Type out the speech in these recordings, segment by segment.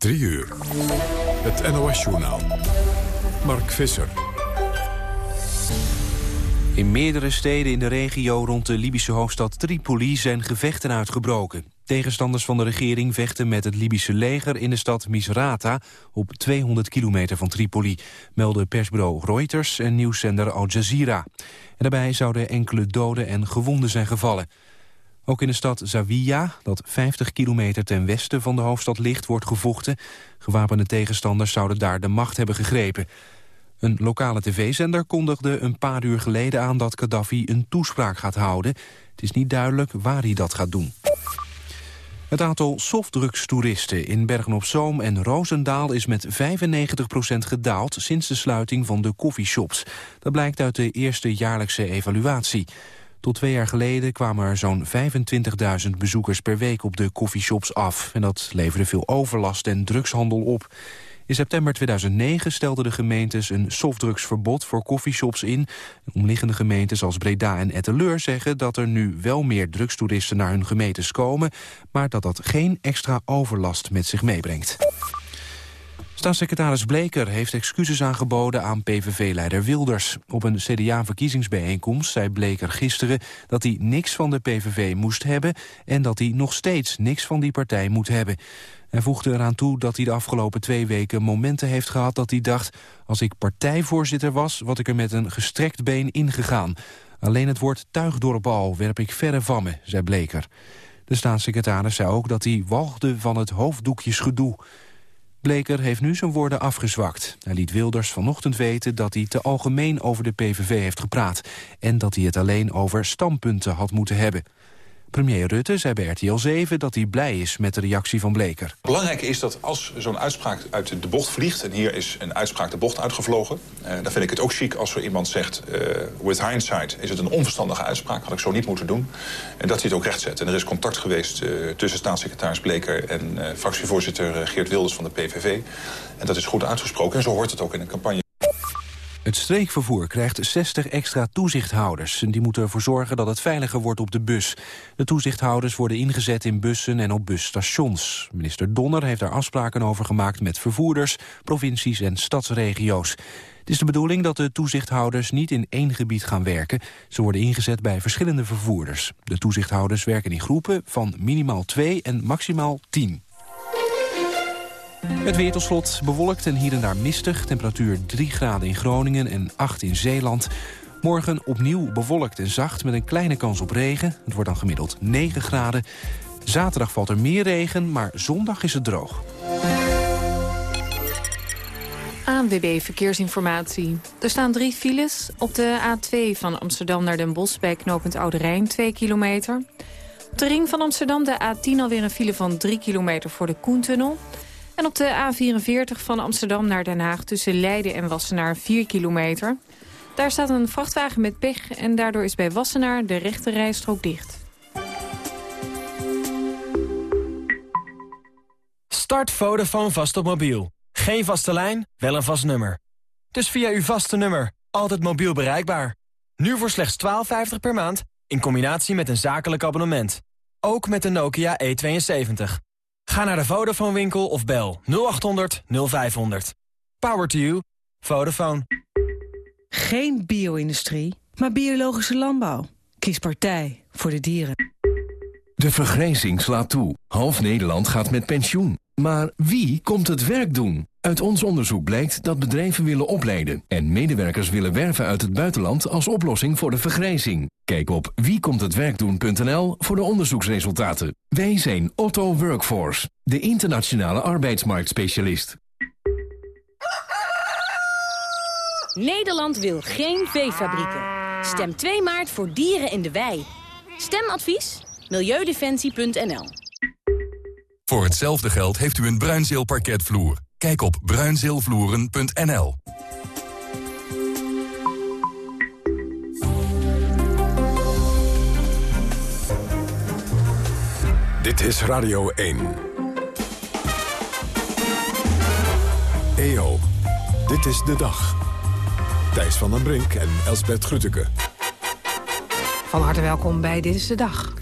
3 uur. Het NOS-journaal. Mark Visser. In meerdere steden in de regio rond de Libische hoofdstad Tripoli zijn gevechten uitgebroken. Tegenstanders van de regering vechten met het Libische leger in de stad Misrata op 200 kilometer van Tripoli, melden persbureau Reuters en nieuwszender Al Jazeera. En daarbij zouden enkele doden en gewonden zijn gevallen. Ook in de stad Zawiya, dat 50 kilometer ten westen van de hoofdstad ligt, wordt gevochten. Gewapende tegenstanders zouden daar de macht hebben gegrepen. Een lokale tv-zender kondigde een paar uur geleden aan dat Gaddafi een toespraak gaat houden. Het is niet duidelijk waar hij dat gaat doen. Het aantal softdrugstoeristen in Bergen-op-Zoom en Roosendaal is met 95% gedaald sinds de sluiting van de coffeeshops. Dat blijkt uit de eerste jaarlijkse evaluatie. Tot twee jaar geleden kwamen er zo'n 25.000 bezoekers per week op de coffeeshops af. En dat leverde veel overlast en drugshandel op. In september 2009 stelden de gemeentes een softdrugsverbod voor coffeeshops in. Omliggende gemeentes als Breda en Etteleur zeggen dat er nu wel meer drugstoeristen naar hun gemeentes komen, maar dat dat geen extra overlast met zich meebrengt. Staatssecretaris Bleker heeft excuses aangeboden aan PVV-leider Wilders. Op een CDA-verkiezingsbijeenkomst zei Bleker gisteren dat hij niks van de PVV moest hebben... en dat hij nog steeds niks van die partij moet hebben. Hij voegde eraan toe dat hij de afgelopen twee weken momenten heeft gehad dat hij dacht... als ik partijvoorzitter was, wat ik er met een gestrekt been ingegaan. Alleen het woord tuigdorpal werp ik verre van me, zei Bleker. De staatssecretaris zei ook dat hij walgde van het hoofddoekjesgedoe... Bleker heeft nu zijn woorden afgezwakt. Hij liet Wilders vanochtend weten dat hij te algemeen over de PVV heeft gepraat... en dat hij het alleen over standpunten had moeten hebben. Premier Rutte zei bij RTL 7 dat hij blij is met de reactie van Bleker. Belangrijk is dat als zo'n uitspraak uit de bocht vliegt... en hier is een uitspraak de bocht uitgevlogen... Eh, dan vind ik het ook chic als er iemand zegt... Uh, with hindsight is het een onverstandige uitspraak, had ik zo niet moeten doen. En dat hij het ook rechtzet. En er is contact geweest uh, tussen staatssecretaris Bleker... en uh, fractievoorzitter Geert Wilders van de PVV. En dat is goed uitgesproken en zo hoort het ook in een campagne. Het streekvervoer krijgt 60 extra toezichthouders. Die moeten ervoor zorgen dat het veiliger wordt op de bus. De toezichthouders worden ingezet in bussen en op busstations. Minister Donner heeft daar afspraken over gemaakt met vervoerders, provincies en stadsregio's. Het is de bedoeling dat de toezichthouders niet in één gebied gaan werken. Ze worden ingezet bij verschillende vervoerders. De toezichthouders werken in groepen van minimaal twee en maximaal tien. Het weer tot slot bewolkt en hier en daar mistig. Temperatuur 3 graden in Groningen en 8 in Zeeland. Morgen opnieuw bewolkt en zacht met een kleine kans op regen. Het wordt dan gemiddeld 9 graden. Zaterdag valt er meer regen, maar zondag is het droog. ANWB Verkeersinformatie. Er staan drie files. Op de A2 van Amsterdam naar Den Bosch bij knooppunt Oude Rijn, 2 kilometer. Op de ring van Amsterdam de A10 alweer een file van 3 kilometer voor de Koentunnel. En op de A44 van Amsterdam naar Den Haag tussen Leiden en Wassenaar 4 kilometer. Daar staat een vrachtwagen met pech en daardoor is bij Wassenaar de rechte rijstrook dicht. Start Vodafone vast op mobiel. Geen vaste lijn, wel een vast nummer. Dus via uw vaste nummer, altijd mobiel bereikbaar. Nu voor slechts 12,50 per maand, in combinatie met een zakelijk abonnement. Ook met de Nokia E72. Ga naar de Vodafone winkel of bel 0800 0500. Power to you. Vodafone. Geen bio-industrie, maar biologische landbouw. Kies partij voor de dieren. De vergrijzing slaat toe. Half Nederland gaat met pensioen. Maar wie komt het werk doen? Uit ons onderzoek blijkt dat bedrijven willen opleiden... en medewerkers willen werven uit het buitenland als oplossing voor de vergrijzing. Kijk op wiekomthetwerkdoen.nl voor de onderzoeksresultaten. Wij zijn Otto Workforce, de internationale arbeidsmarktspecialist. Nederland wil geen veefabrieken. Stem 2 maart voor dieren in de wei. Stemadvies? Milieudefensie.nl Voor hetzelfde geld heeft u een Bruinzeel parketvloer. Kijk op bruinzeelvloeren.nl. Dit is Radio 1. EO, dit is de dag. Thijs van den Brink en Elsbert Grütke. Van harte welkom bij Dit is de Dag.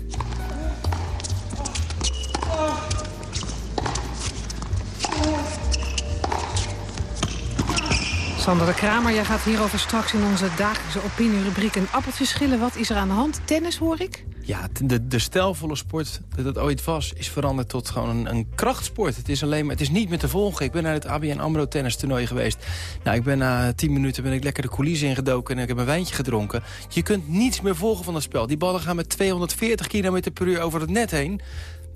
Sander de Kramer, jij gaat hierover straks in onze dagelijkse opinierubriek een appeltje schillen. Wat is er aan de hand? Tennis hoor ik? Ja, de, de stijlvolle sport dat het ooit was, is veranderd tot gewoon een, een krachtsport. Het is, alleen maar, het is niet meer te volgen. Ik ben naar het ABN AMRO tennis toernooi geweest. Nou, ik ben na tien minuten ben ik lekker de coulissen ingedoken en ik heb een wijntje gedronken. Je kunt niets meer volgen van het spel. Die ballen gaan met 240 km per uur over het net heen.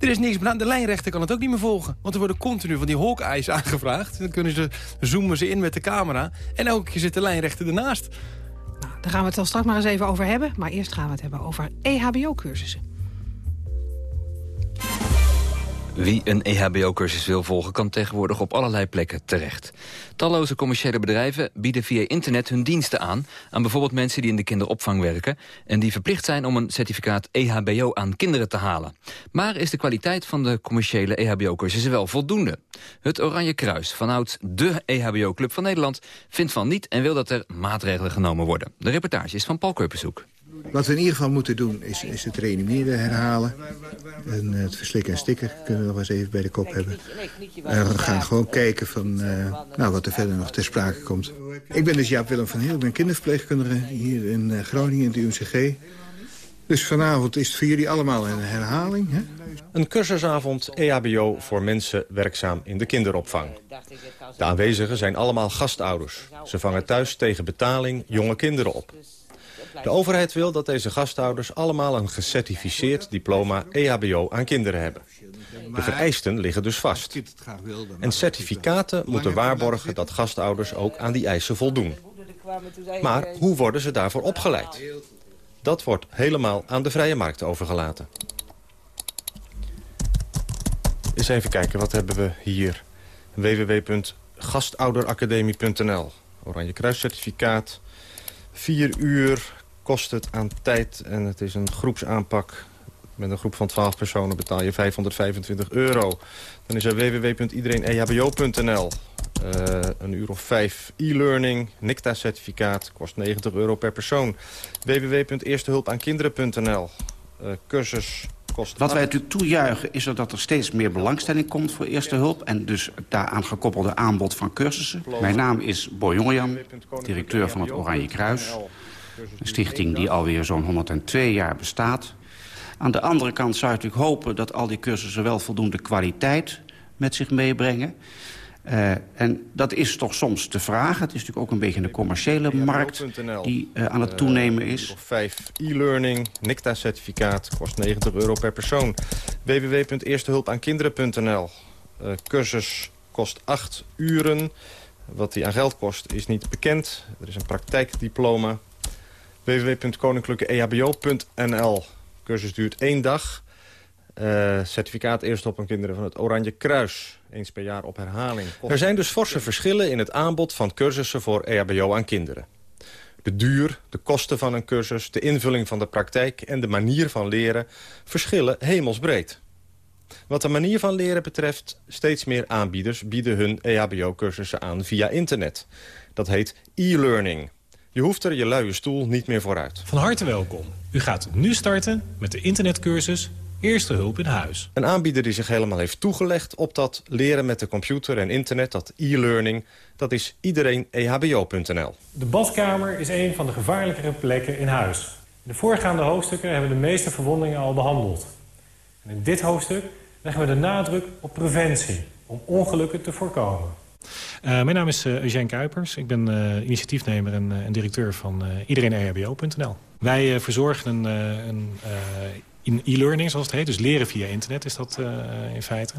Er is niks meer De lijnrechter kan het ook niet meer volgen. Want er worden continu van die Hawkeyes aangevraagd. Dan kunnen ze, zoomen ze in met de camera. En elke keer zit de lijnrechter ernaast. Nou, daar gaan we het dan straks maar eens even over hebben. Maar eerst gaan we het hebben over EHBO-cursussen. Wie een EHBO-cursus wil volgen kan tegenwoordig op allerlei plekken terecht. Talloze commerciële bedrijven bieden via internet hun diensten aan... aan bijvoorbeeld mensen die in de kinderopvang werken... en die verplicht zijn om een certificaat EHBO aan kinderen te halen. Maar is de kwaliteit van de commerciële EHBO-cursussen wel voldoende? Het Oranje Kruis, vanouds de EHBO-club van Nederland... vindt van niet en wil dat er maatregelen genomen worden. De reportage is van Paul Keuperzoek. Wat we in ieder geval moeten doen is, is het reanimeren herhalen. En het verslikken en stikken kunnen we nog eens even bij de kop hebben. En we gaan gewoon kijken van, uh, nou, wat er verder nog ter sprake komt. Ik ben dus Jaap Willem van Heel, ik ben kinderverpleegkundige hier in uh, Groningen in de UMCG. Dus vanavond is het voor jullie allemaal een herhaling. Hè? Een cursusavond EHBO voor mensen werkzaam in de kinderopvang. De aanwezigen zijn allemaal gastouders. Ze vangen thuis tegen betaling jonge kinderen op. De overheid wil dat deze gastouders allemaal een gecertificeerd diploma EHBO aan kinderen hebben. De vereisten liggen dus vast. En certificaten moeten waarborgen dat gastouders ook aan die eisen voldoen. Maar hoe worden ze daarvoor opgeleid? Dat wordt helemaal aan de vrije markt overgelaten. Eens even kijken, wat hebben we hier? www.gastouderacademie.nl Oranje Kruiscertificaat. Vier uur kost het aan tijd en het is een groepsaanpak. Met een groep van 12 personen betaal je 525 euro. Dan is er www.iedereenehbo.nl. Uh, een uur of vijf e-learning, NICTA-certificaat, kost 90 euro per persoon. www.eerstehulpaankinderen.nl. Uh, cursus kost... Wat wij natuurlijk toejuichen is dat er steeds meer belangstelling komt voor eerste hulp... en dus daaraan gekoppelde aanbod van cursussen. Mijn naam is Boy Jongejan, directeur van het Oranje Kruis. Een stichting die alweer zo'n 102 jaar bestaat. Aan de andere kant zou je natuurlijk hopen dat al die cursussen wel voldoende kwaliteit met zich meebrengen. Uh, en dat is toch soms te vragen. Het is natuurlijk ook een beetje een commerciële markt die uh, aan het toenemen is. Uh, 5 e-learning, NICTA-certificaat, kost 90 euro per persoon. www.eerstehulpaankinderen.nl Cursus kost 8 uren. Wat die aan geld kost is niet bekend. Er is een praktijkdiploma www.koninklijkeehbo.nl. Cursus duurt één dag. Uh, certificaat eerst op aan kinderen van het Oranje Kruis. Eens per jaar op herhaling. Er zijn dus forse verschillen in het aanbod van cursussen voor EHBO aan kinderen. De duur, de kosten van een cursus, de invulling van de praktijk... en de manier van leren verschillen hemelsbreed. Wat de manier van leren betreft, steeds meer aanbieders bieden hun EHBO-cursussen aan via internet. Dat heet e-learning. Je hoeft er je luie stoel niet meer vooruit. Van harte welkom. U gaat nu starten met de internetcursus Eerste Hulp in Huis. Een aanbieder die zich helemaal heeft toegelegd op dat leren met de computer en internet, dat e-learning, dat is iedereen ehbo.nl. De badkamer is een van de gevaarlijkere plekken in huis. In de voorgaande hoofdstukken hebben we de meeste verwondingen al behandeld. En in dit hoofdstuk leggen we de nadruk op preventie, om ongelukken te voorkomen. Uh, mijn naam is uh, Eugène Kuipers. Ik ben uh, initiatiefnemer en, en, directeur van iedereenehbo.nl. Wij verzorgen een, een e-learning, zoals het heet. Dus leren via internet is dat in feite.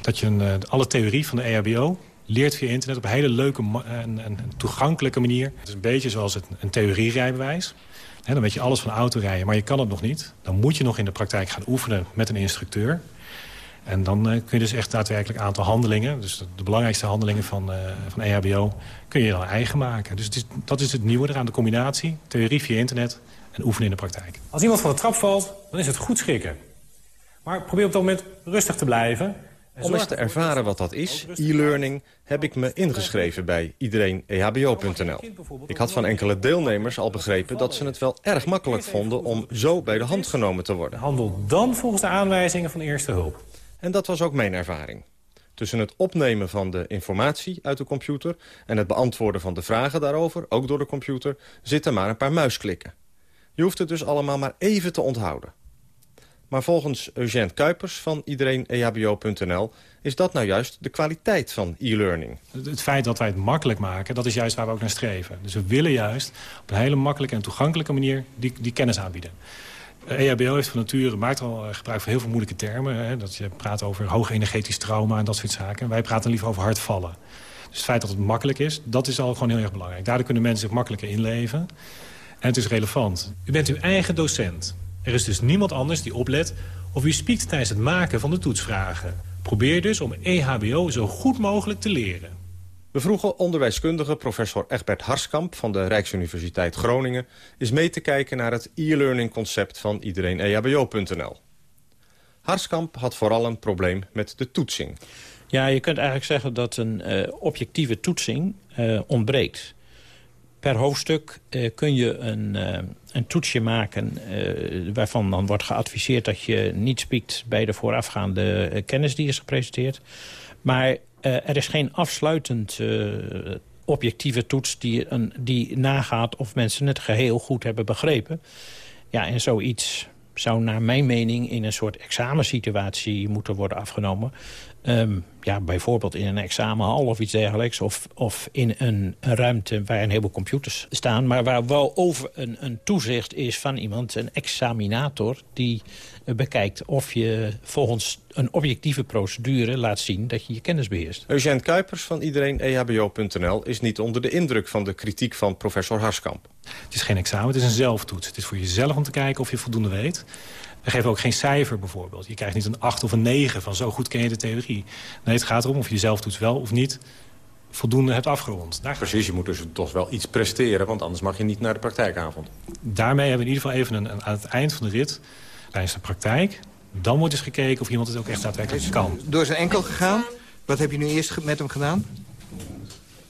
Dat je een, alle theorie van de EHBO leert via internet op een hele leuke en, toegankelijke manier. Het is een beetje zoals een theorierijbewijs. He, dan weet je alles van autorijden, maar je kan het nog niet. Dan moet je nog in de praktijk gaan oefenen met een instructeur. En dan uh, kun je dus echt daadwerkelijk een aantal handelingen... dus de, de belangrijkste handelingen van, uh, van EHBO... kun je dan eigen maken. Dus het is, dat is het nieuwe eraan, de combinatie. Theorie via internet en oefenen in de praktijk. Als iemand van de trap valt, dan is het goed schrikken. Maar probeer op dat moment rustig te blijven... Om eens te ervaren wat dat is, e-learning, heb ik me ingeschreven bij iedereenehbo.nl. Ik had van enkele deelnemers al begrepen dat ze het wel erg makkelijk vonden om zo bij de hand genomen te worden. Handel dan volgens de aanwijzingen van eerste hulp. En dat was ook mijn ervaring. Tussen het opnemen van de informatie uit de computer... en het beantwoorden van de vragen daarover, ook door de computer... zitten maar een paar muisklikken. Je hoeft het dus allemaal maar even te onthouden. Maar volgens Eugène Kuipers van iedereen-ehbo.nl... is dat nou juist de kwaliteit van e-learning. Het feit dat wij het makkelijk maken, dat is juist waar we ook naar streven. Dus we willen juist op een hele makkelijke en toegankelijke manier die, die kennis aanbieden. EHBO heeft van nature maakt al eh, gebruik van heel veel moeilijke termen. Hè, dat je praat over hoog energetisch trauma en dat soort zaken. Wij praten liever over hard vallen. Dus het feit dat het makkelijk is, dat is al gewoon heel erg belangrijk. Daardoor kunnen mensen zich makkelijker inleven. En het is relevant. U bent uw eigen docent. Er is dus niemand anders die oplet of u spiekt tijdens het maken van de toetsvragen. Probeer dus om EHBO zo goed mogelijk te leren. We vroegen onderwijskundige professor Egbert Harskamp van de Rijksuniversiteit Groningen... eens mee te kijken naar het e-learning concept van iedereen-ehbo.nl. Harskamp had vooral een probleem met de toetsing. Ja, je kunt eigenlijk zeggen dat een uh, objectieve toetsing uh, ontbreekt. Per hoofdstuk uh, kun je een, een toetsje maken waarvan dan wordt geadviseerd... dat je niet spiekt bij de voorafgaande kennis die is gepresenteerd. Maar uh, er is geen afsluitend uh, objectieve toets die, een, die nagaat of mensen het geheel goed hebben begrepen. Ja, en zoiets zou naar mijn mening in een soort examensituatie moeten worden afgenomen. Um, ja, bijvoorbeeld in een examenhal of iets dergelijks. Of, of in een, een, ruimte waar een heleboel computers staan. Maar waar wel over een, een toezicht is van iemand, een examinator... die bekijkt of je volgens een objectieve procedure laat zien dat je je kennis beheerst. Eugène Kuipers van iedereen ehbo.nl is niet onder de indruk van de kritiek van professor Harskamp. Het is geen examen, het is een zelftoets. Het is voor jezelf om te kijken of je voldoende weet. We geven ook geen cijfer bijvoorbeeld. Je krijgt niet een 8 of een 9 van zo goed ken je de theorie. Nee, het gaat erom of je zelf doet wel of niet voldoende hebt afgerond. Daar Precies, je moet dus toch wel iets presteren... want anders mag je niet naar de praktijkavond. Daarmee hebben we in ieder geval even een, aan het eind van de rit... tijdens de praktijk, dan wordt eens gekeken of iemand het ook echt daadwerkelijk kan. Door zijn enkel gegaan? Wat heb je nu eerst met hem gedaan?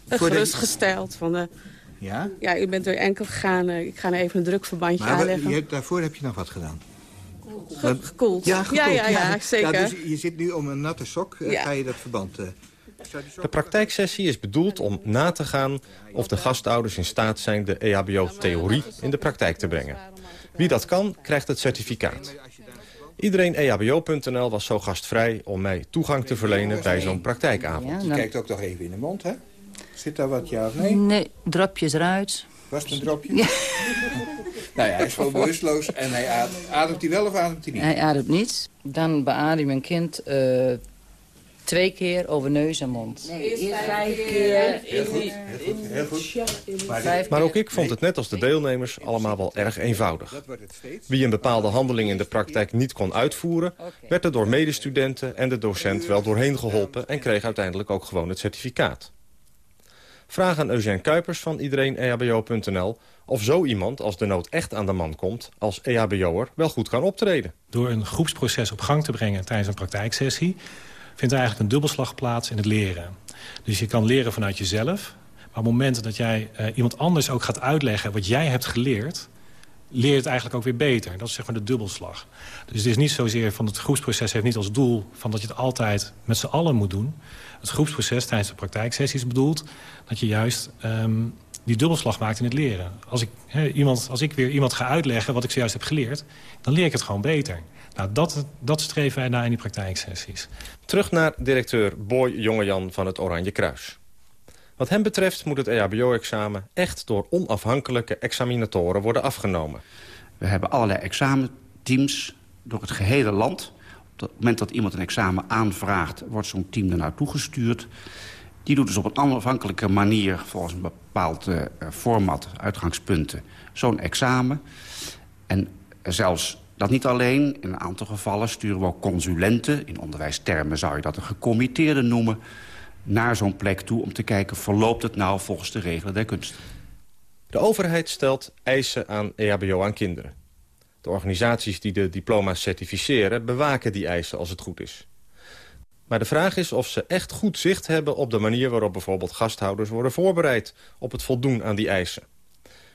Gerustgesteld. Van de, ja? Ja, u bent door enkel gegaan. Eh, ik ga nu even een drukverbandje maar aanleggen. Je hebt, daarvoor heb je nog wat gedaan? Gekoeld. Ja, Ja, ja, ja, zeker. Ja, dus je zit nu om een natte sok, eh, ga je dat verband... Uh, de praktijksessie is bedoeld om na te gaan of de gastouders in staat zijn de EHBO-theorie in de praktijk te brengen. Wie dat kan, krijgt het certificaat. Iedereen EHBO.nl was zo gastvrij om mij toegang te verlenen bij zo'n praktijkavond. Je kijkt ook toch even in de mond, hè? Zit daar wat, ja of nee? Nee, dropjes eruit. Was het een dropje? Ja. nou ja, hij is gewoon bewusteloos en hij ademt, ademt hij wel of ademt hij niet? Hij ademt niet. Dan beadem een kind uh, twee keer over neus en mond. Nee, eerst vijf keer. Heel goed, heel goed. Heel goed. Maar ook ik vond het net als de deelnemers allemaal wel erg eenvoudig. Wie een bepaalde handeling in de praktijk niet kon uitvoeren... werd er door medestudenten en de docent wel doorheen geholpen... en kreeg uiteindelijk ook gewoon het certificaat. Vraag aan Eugène Kuipers van iedereen-ehbo.nl... of zo iemand, als de nood echt aan de man komt... als EHBO'er wel goed kan optreden. Door een groepsproces op gang te brengen tijdens een praktijksessie... vindt er eigenlijk een dubbelslag plaats in het leren. Dus je kan leren vanuit jezelf... maar op het moment dat jij uh, iemand anders ook gaat uitleggen... wat jij hebt geleerd leer je het eigenlijk ook weer beter. Dat is zeg maar de dubbelslag. Dus het is niet zozeer van het groepsproces heeft niet als doel... van dat je het altijd met z'n allen moet doen. Het groepsproces tijdens de praktijksessies bedoelt... dat je juist um, die dubbelslag maakt in het leren. Als ik, he, iemand, als ik weer iemand ga uitleggen wat ik zojuist heb geleerd... dan leer ik het gewoon beter. Nou, dat, dat streven wij naar in die praktijksessies. Terug naar directeur Boy Jongejan van het Oranje Kruis. Wat hem betreft moet het EHBO-examen echt door onafhankelijke examinatoren worden afgenomen. We hebben allerlei examenteams door het gehele land. Op het moment dat iemand een examen aanvraagt, wordt zo'n team er naartoe gestuurd. Die doet dus op een onafhankelijke manier, volgens een bepaald uh, format, uitgangspunten, zo'n examen. En zelfs dat niet alleen, in een aantal gevallen sturen we ook consulenten. In onderwijstermen zou je dat een gecommitteerde noemen naar zo'n plek toe om te kijken... verloopt het nou volgens de regelen der kunst. De overheid stelt eisen aan EHBO aan kinderen. De organisaties die de diploma's certificeren... bewaken die eisen als het goed is. Maar de vraag is of ze echt goed zicht hebben... op de manier waarop bijvoorbeeld gasthouders worden voorbereid... op het voldoen aan die eisen.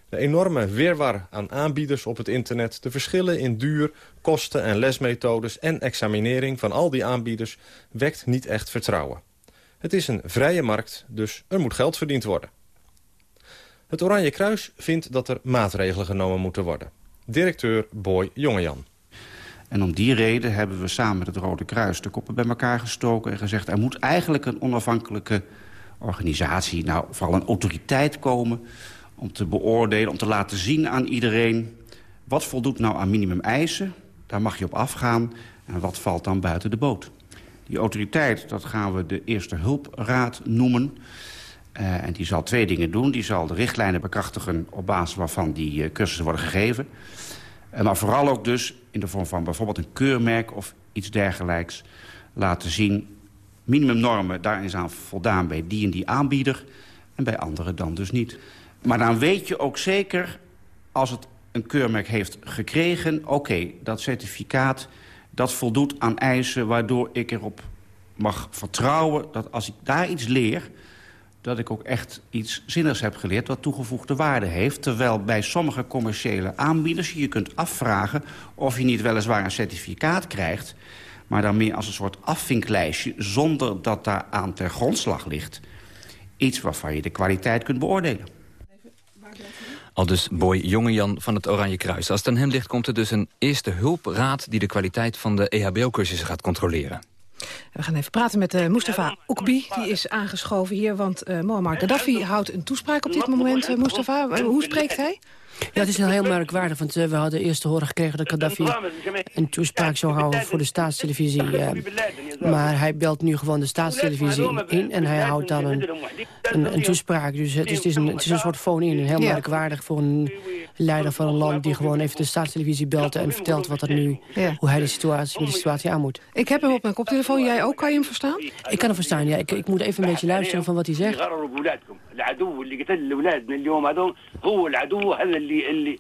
De enorme weerwar aan aanbieders op het internet... de verschillen in duur, kosten en lesmethodes en examinering van al die aanbieders... wekt niet echt vertrouwen. Het is een vrije markt, dus er moet geld verdiend worden. Het Oranje Kruis vindt dat er maatregelen genomen moeten worden. Directeur Boy Jongejan. En om die reden hebben we samen met het Rode Kruis de koppen bij elkaar gestoken... en gezegd er moet eigenlijk een onafhankelijke organisatie... nou, vooral een autoriteit komen om te beoordelen... om te laten zien aan iedereen wat voldoet nou aan minimum eisen. Daar mag je op afgaan en wat valt dan buiten de boot. Die autoriteit, dat gaan we de Eerste Hulpraad noemen... Uh, en die zal twee dingen doen. Die zal de richtlijnen bekrachtigen op basis waarvan die uh, cursussen worden gegeven. Uh, maar vooral ook dus in de vorm van bijvoorbeeld een keurmerk of iets dergelijks... laten zien, minimumnormen, daar is aan voldaan bij die en die aanbieder... en bij anderen dan dus niet. Maar dan weet je ook zeker, als het een keurmerk heeft gekregen... oké, dat certificaat dat voldoet aan eisen waardoor ik erop mag vertrouwen... dat als ik daar iets leer dat ik ook echt iets zinnigs heb geleerd... wat toegevoegde waarde heeft. Terwijl bij sommige commerciële aanbieders je kunt afvragen... of je niet weliswaar een certificaat krijgt... maar dan meer als een soort afvinklijstje... zonder dat daar aan ter grondslag ligt... iets waarvan je de kwaliteit kunt beoordelen. Al dus Boy Jongejan van het Oranje Kruis. Als het aan hem ligt komt er dus een eerste hulpraad... die de kwaliteit van de EHBO-cursussen gaat controleren. We gaan even praten met uh, Mustafa Oekbi. Die is aangeschoven hier, want uh, Muammar Gaddafi houdt een toespraak op dit moment. Uh, Mustafa, hoe spreekt hij? Ja, het is heel merkwaardig, want uh, we hadden eerst te horen gekregen dat Gaddafi een toespraak zou houden voor de staatstelevisie. Uh, maar hij belt nu gewoon de staatstelevisie in en hij houdt dan een, een, een toespraak. Dus het is, het is, een, het is een soort phone-in, heel merkwaardig voor een leider van een land die gewoon even de staatstelevisie belt en vertelt wat er nu, ja. hoe hij de situatie, de situatie aan moet. Ik heb hem op mijn koptelefoon, jij ook, kan je hem verstaan? Ik kan hem verstaan, ja. Ik, ik moet even een beetje luisteren van wat hij zegt. العدو اللي قتل اولادنا اليوم هذول هو العدو هذا اللي اللي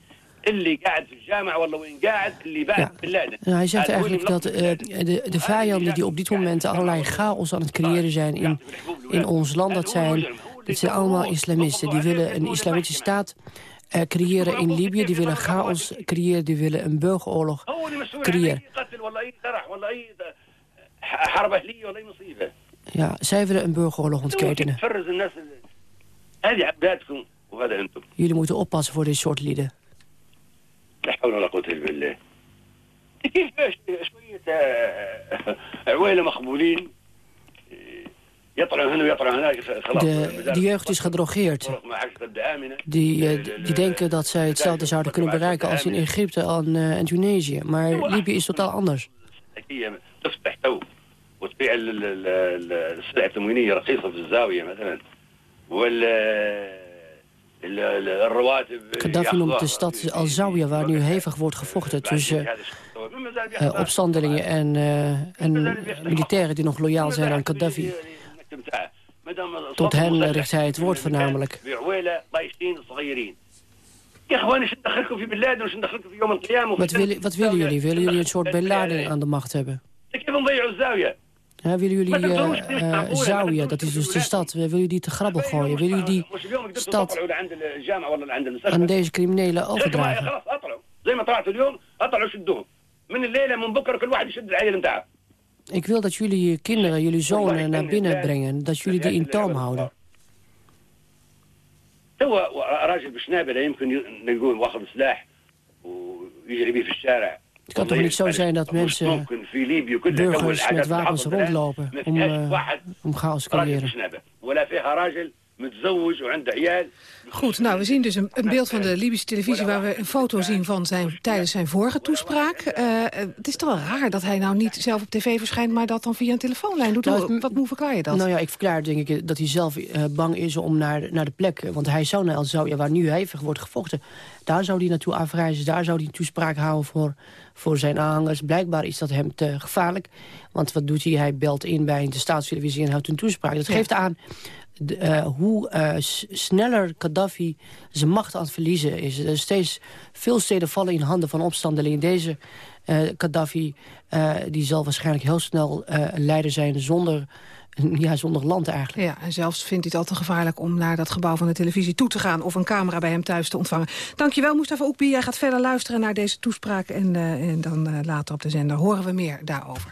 اللي قاعد في الجامعه والله وين قاعد اللي بعد بن لادن. Ja, hij zegt eigenlijk dat uh, de, de vijanden die op dit moment allerlei chaos aan het creëren zijn in, in ons land, dat zijn, dat zijn allemaal islamisten. Die willen een islamitische staat uh, creëren in Libië, die willen chaos creëren, die willen een burgeroorlog creëren. Ja, zij willen een burgeroorlog ontketenen. هذه عبادكم وهذا انتم Jullie moeten oppassen voor dit soort lieden. لا حول ولا قوه الا بالله كيف شويه عويله مخبولين يطلعوا هنا ويطلعوا هناك خلاص de, de jeugd is gedrogeerd. Die, die denken dat zij hetzelfde zouden kunnen bereiken als in Egypte en, uh, en Tunesië. Maar Libië is totaal anders. وتبيع السلع التموينيه رخيصه في الزاويه مثلا Gaddafi noemt de stad Al-Zawiya, waar nu hevig wordt gevochten tussen uh, opstandelingen en, uh, en militairen die nog loyaal zijn aan Gaddafi. Tot hen richt hij het woord voornamelijk. Wat willen, wat willen jullie? Willen jullie een soort Bin Laden aan de macht hebben? Ja, willen jullie uh, uh, Zawiya, dat is dus de stad, willen jullie die te grabbel gooien? Willen jullie die stad aan deze criminelen overdragen? Ik wil dat jullie je kinderen, jullie zonen naar binnen brengen. Dat jullie die in toom houden. راجل بشنابه يمكن نقول واخذ سلاح ويجري بيه في الشارع het kan toch niet zo zijn dat mensen, burgers met wapens rondlopen om, om chaos te creëren. Goed, nou, we zien dus een, een, beeld van de Libische televisie... waar we een foto zien van zijn, tijdens zijn vorige toespraak. Uh, het is toch wel raar dat hij nou niet zelf op tv verschijnt... maar dat dan via een telefoonlijn doet. Nou, wat, hoe verklaar je dat? Nou ja, ik verklaar denk ik dat hij zelf uh, bang is om naar, naar de plek... want hij zou naar El ja, waar nu hevig wordt gevochten... daar zou hij naartoe afreizen, daar zou hij een toespraak houden voor, voor zijn aanhangers. Blijkbaar is dat hem te gevaarlijk. Want wat doet hij? Hij belt in bij de staatstelevisie en houdt een toespraak. Dat geeft aan de, uh, hoe uh, sneller Gaddafi zijn macht aan het verliezen is. Er steeds veel steden vallen in handen van opstandelingen. Deze Gaddafi die zal waarschijnlijk heel snel leider zijn zonder ja, zonder land eigenlijk. Ja, en zelfs vindt hij het al te gevaarlijk om naar dat gebouw van de televisie toe te gaan... of een camera bij hem thuis te ontvangen. Dankjewel, Mustafa Oekbi. Jij gaat verder luisteren naar deze toespraak... en, uh, en dan uh, later op de zender horen we meer daarover.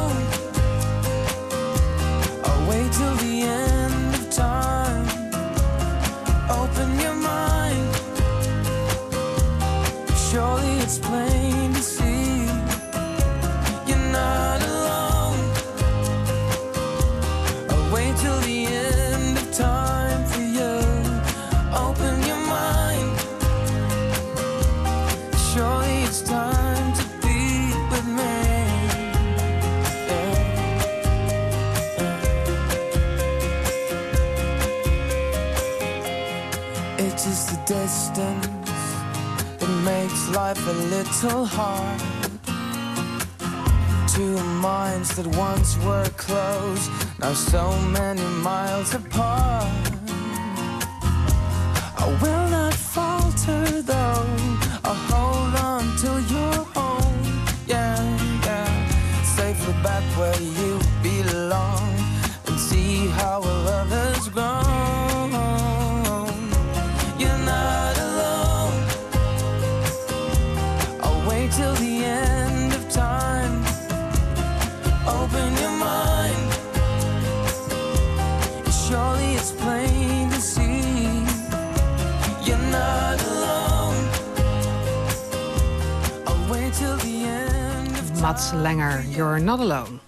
You're Not Alone.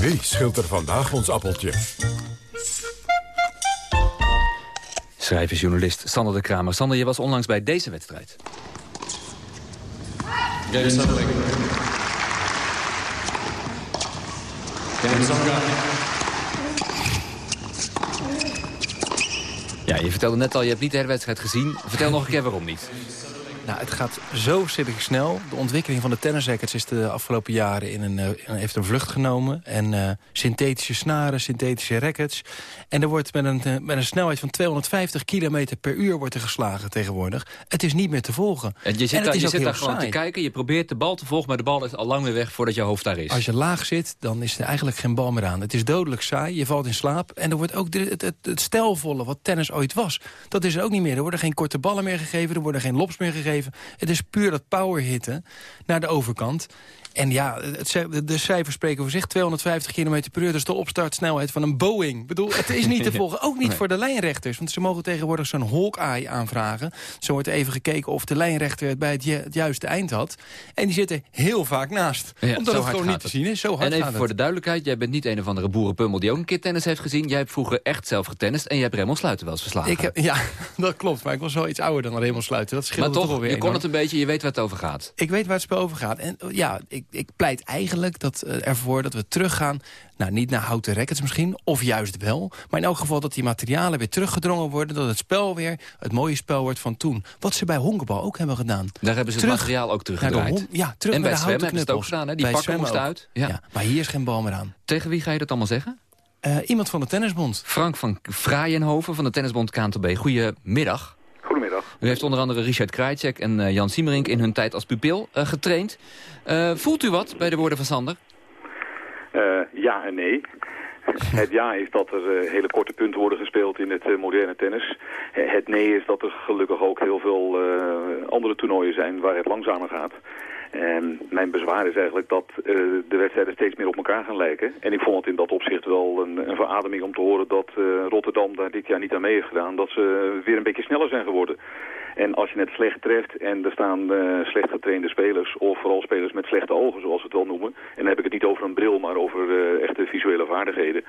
Wie schilt er vandaag ons appeltje? Schrijversjournalist Sander de Kramer. Sander, je was onlangs bij deze wedstrijd. Game settling. Ja, je vertelde net al, je hebt niet de hele wedstrijd gezien. Vertel nog een keer waarom niet. Nou, het gaat zo zittelijk snel. De ontwikkeling van de tennisrackets is de afgelopen jaren in een, eh, in- heeft een vlucht genomen. En eh, synthetische snaren, synthetische rackets. En er wordt met een, eh, met een snelheid van 250 km per uur wordt er geslagen tegenwoordig. Het is niet meer te volgen. En je zit daar, je zit daar gewoon saai. te kijken, je probeert de bal te volgen... maar de bal is al lang weer weg voordat je hoofd daar is. Als je laag zit, dan is er eigenlijk geen bal meer aan. Het is dodelijk saai, je valt in slaap. En er wordt ook de- het, het, het stijlvolle wat tennis ooit was. Dat is er ook niet meer. Er worden geen korte ballen meer gegeven, er worden geen lobs meer gegeven. Het is puur dat power hitten naar de overkant. En ja, het, de- cijfers spreken voor zich. 250 km per uur, dat is de opstartsnelheid van een Boeing. Ik bedoel, het is niet te volgen. Ook niet Nee. voor de lijnrechters. Want ze mogen tegenwoordig zo'n Hawkeye aanvragen. Zo wordt even gekeken of de lijnrechter het bij het, ju- het juiste eind had. En die zitten heel vaak naast. Ja, omdat het gewoon niet te zien is. Zo hard en even gaat voor het. de duidelijkheid, jij bent niet een of andere boerenpummel... die ook een keer tennis heeft gezien. Jij hebt vroeger echt zelf getennist... en je hebt Raymond Sluiter wel eens verslagen. Ik heb, ja, dat klopt. Maar ik was wel iets ouder dan Raymond Sluiter. Dat scheelde maar toch, toch alweer je kon enorm. het een beetje, je weet waar het over gaat. Ik weet waar het spel over gaat. En ja, ik, ik pleit eigenlijk dat, uh, ervoor dat we teruggaan... Nou, niet naar houten rackets misschien, of juist wel. Maar in elk geval dat die materialen weer teruggedrongen worden... dat het spel weer het mooie spel wordt van toen. Wat ze bij honkbal ook hebben gedaan. Daar hebben ze het materiaal ook teruggedraaid. Ja, terug en bij naar de houten hebben ze het ook gedaan. Hè? Die Bij pakken ook. uit. Ja. Ja, maar hier is geen bal meer aan. Tegen wie ga je dat allemaal zeggen? Uh, iemand van de Tennisbond. Frank van Fraaienhoven van de Tennisbond KNTB. Goedemiddag. Goedemiddag. U heeft onder andere Richard Krajcek en uh, Jan Siemerink in hun tijd als pupil uh, getraind. Uh, voelt u wat bij de woorden van Sander? Ja en nee. Het ja is dat er uh, hele korte punten worden gespeeld in het uh, moderne tennis. Het nee is dat er gelukkig ook heel veel andere toernooien zijn waar het langzamer gaat. En mijn bezwaar is eigenlijk dat uh, de wedstrijden steeds meer op elkaar gaan lijken. En ik vond het in dat opzicht wel een, een verademing om te horen dat uh, Rotterdam daar dit jaar niet aan mee heeft gedaan. Dat ze weer een beetje sneller zijn geworden. En als je het slecht treft en er staan uh, slecht getrainde spelers... of vooral spelers met slechte ogen, zoals we het wel noemen... en dan heb ik het niet over een bril, maar over uh, echte visuele vaardigheden...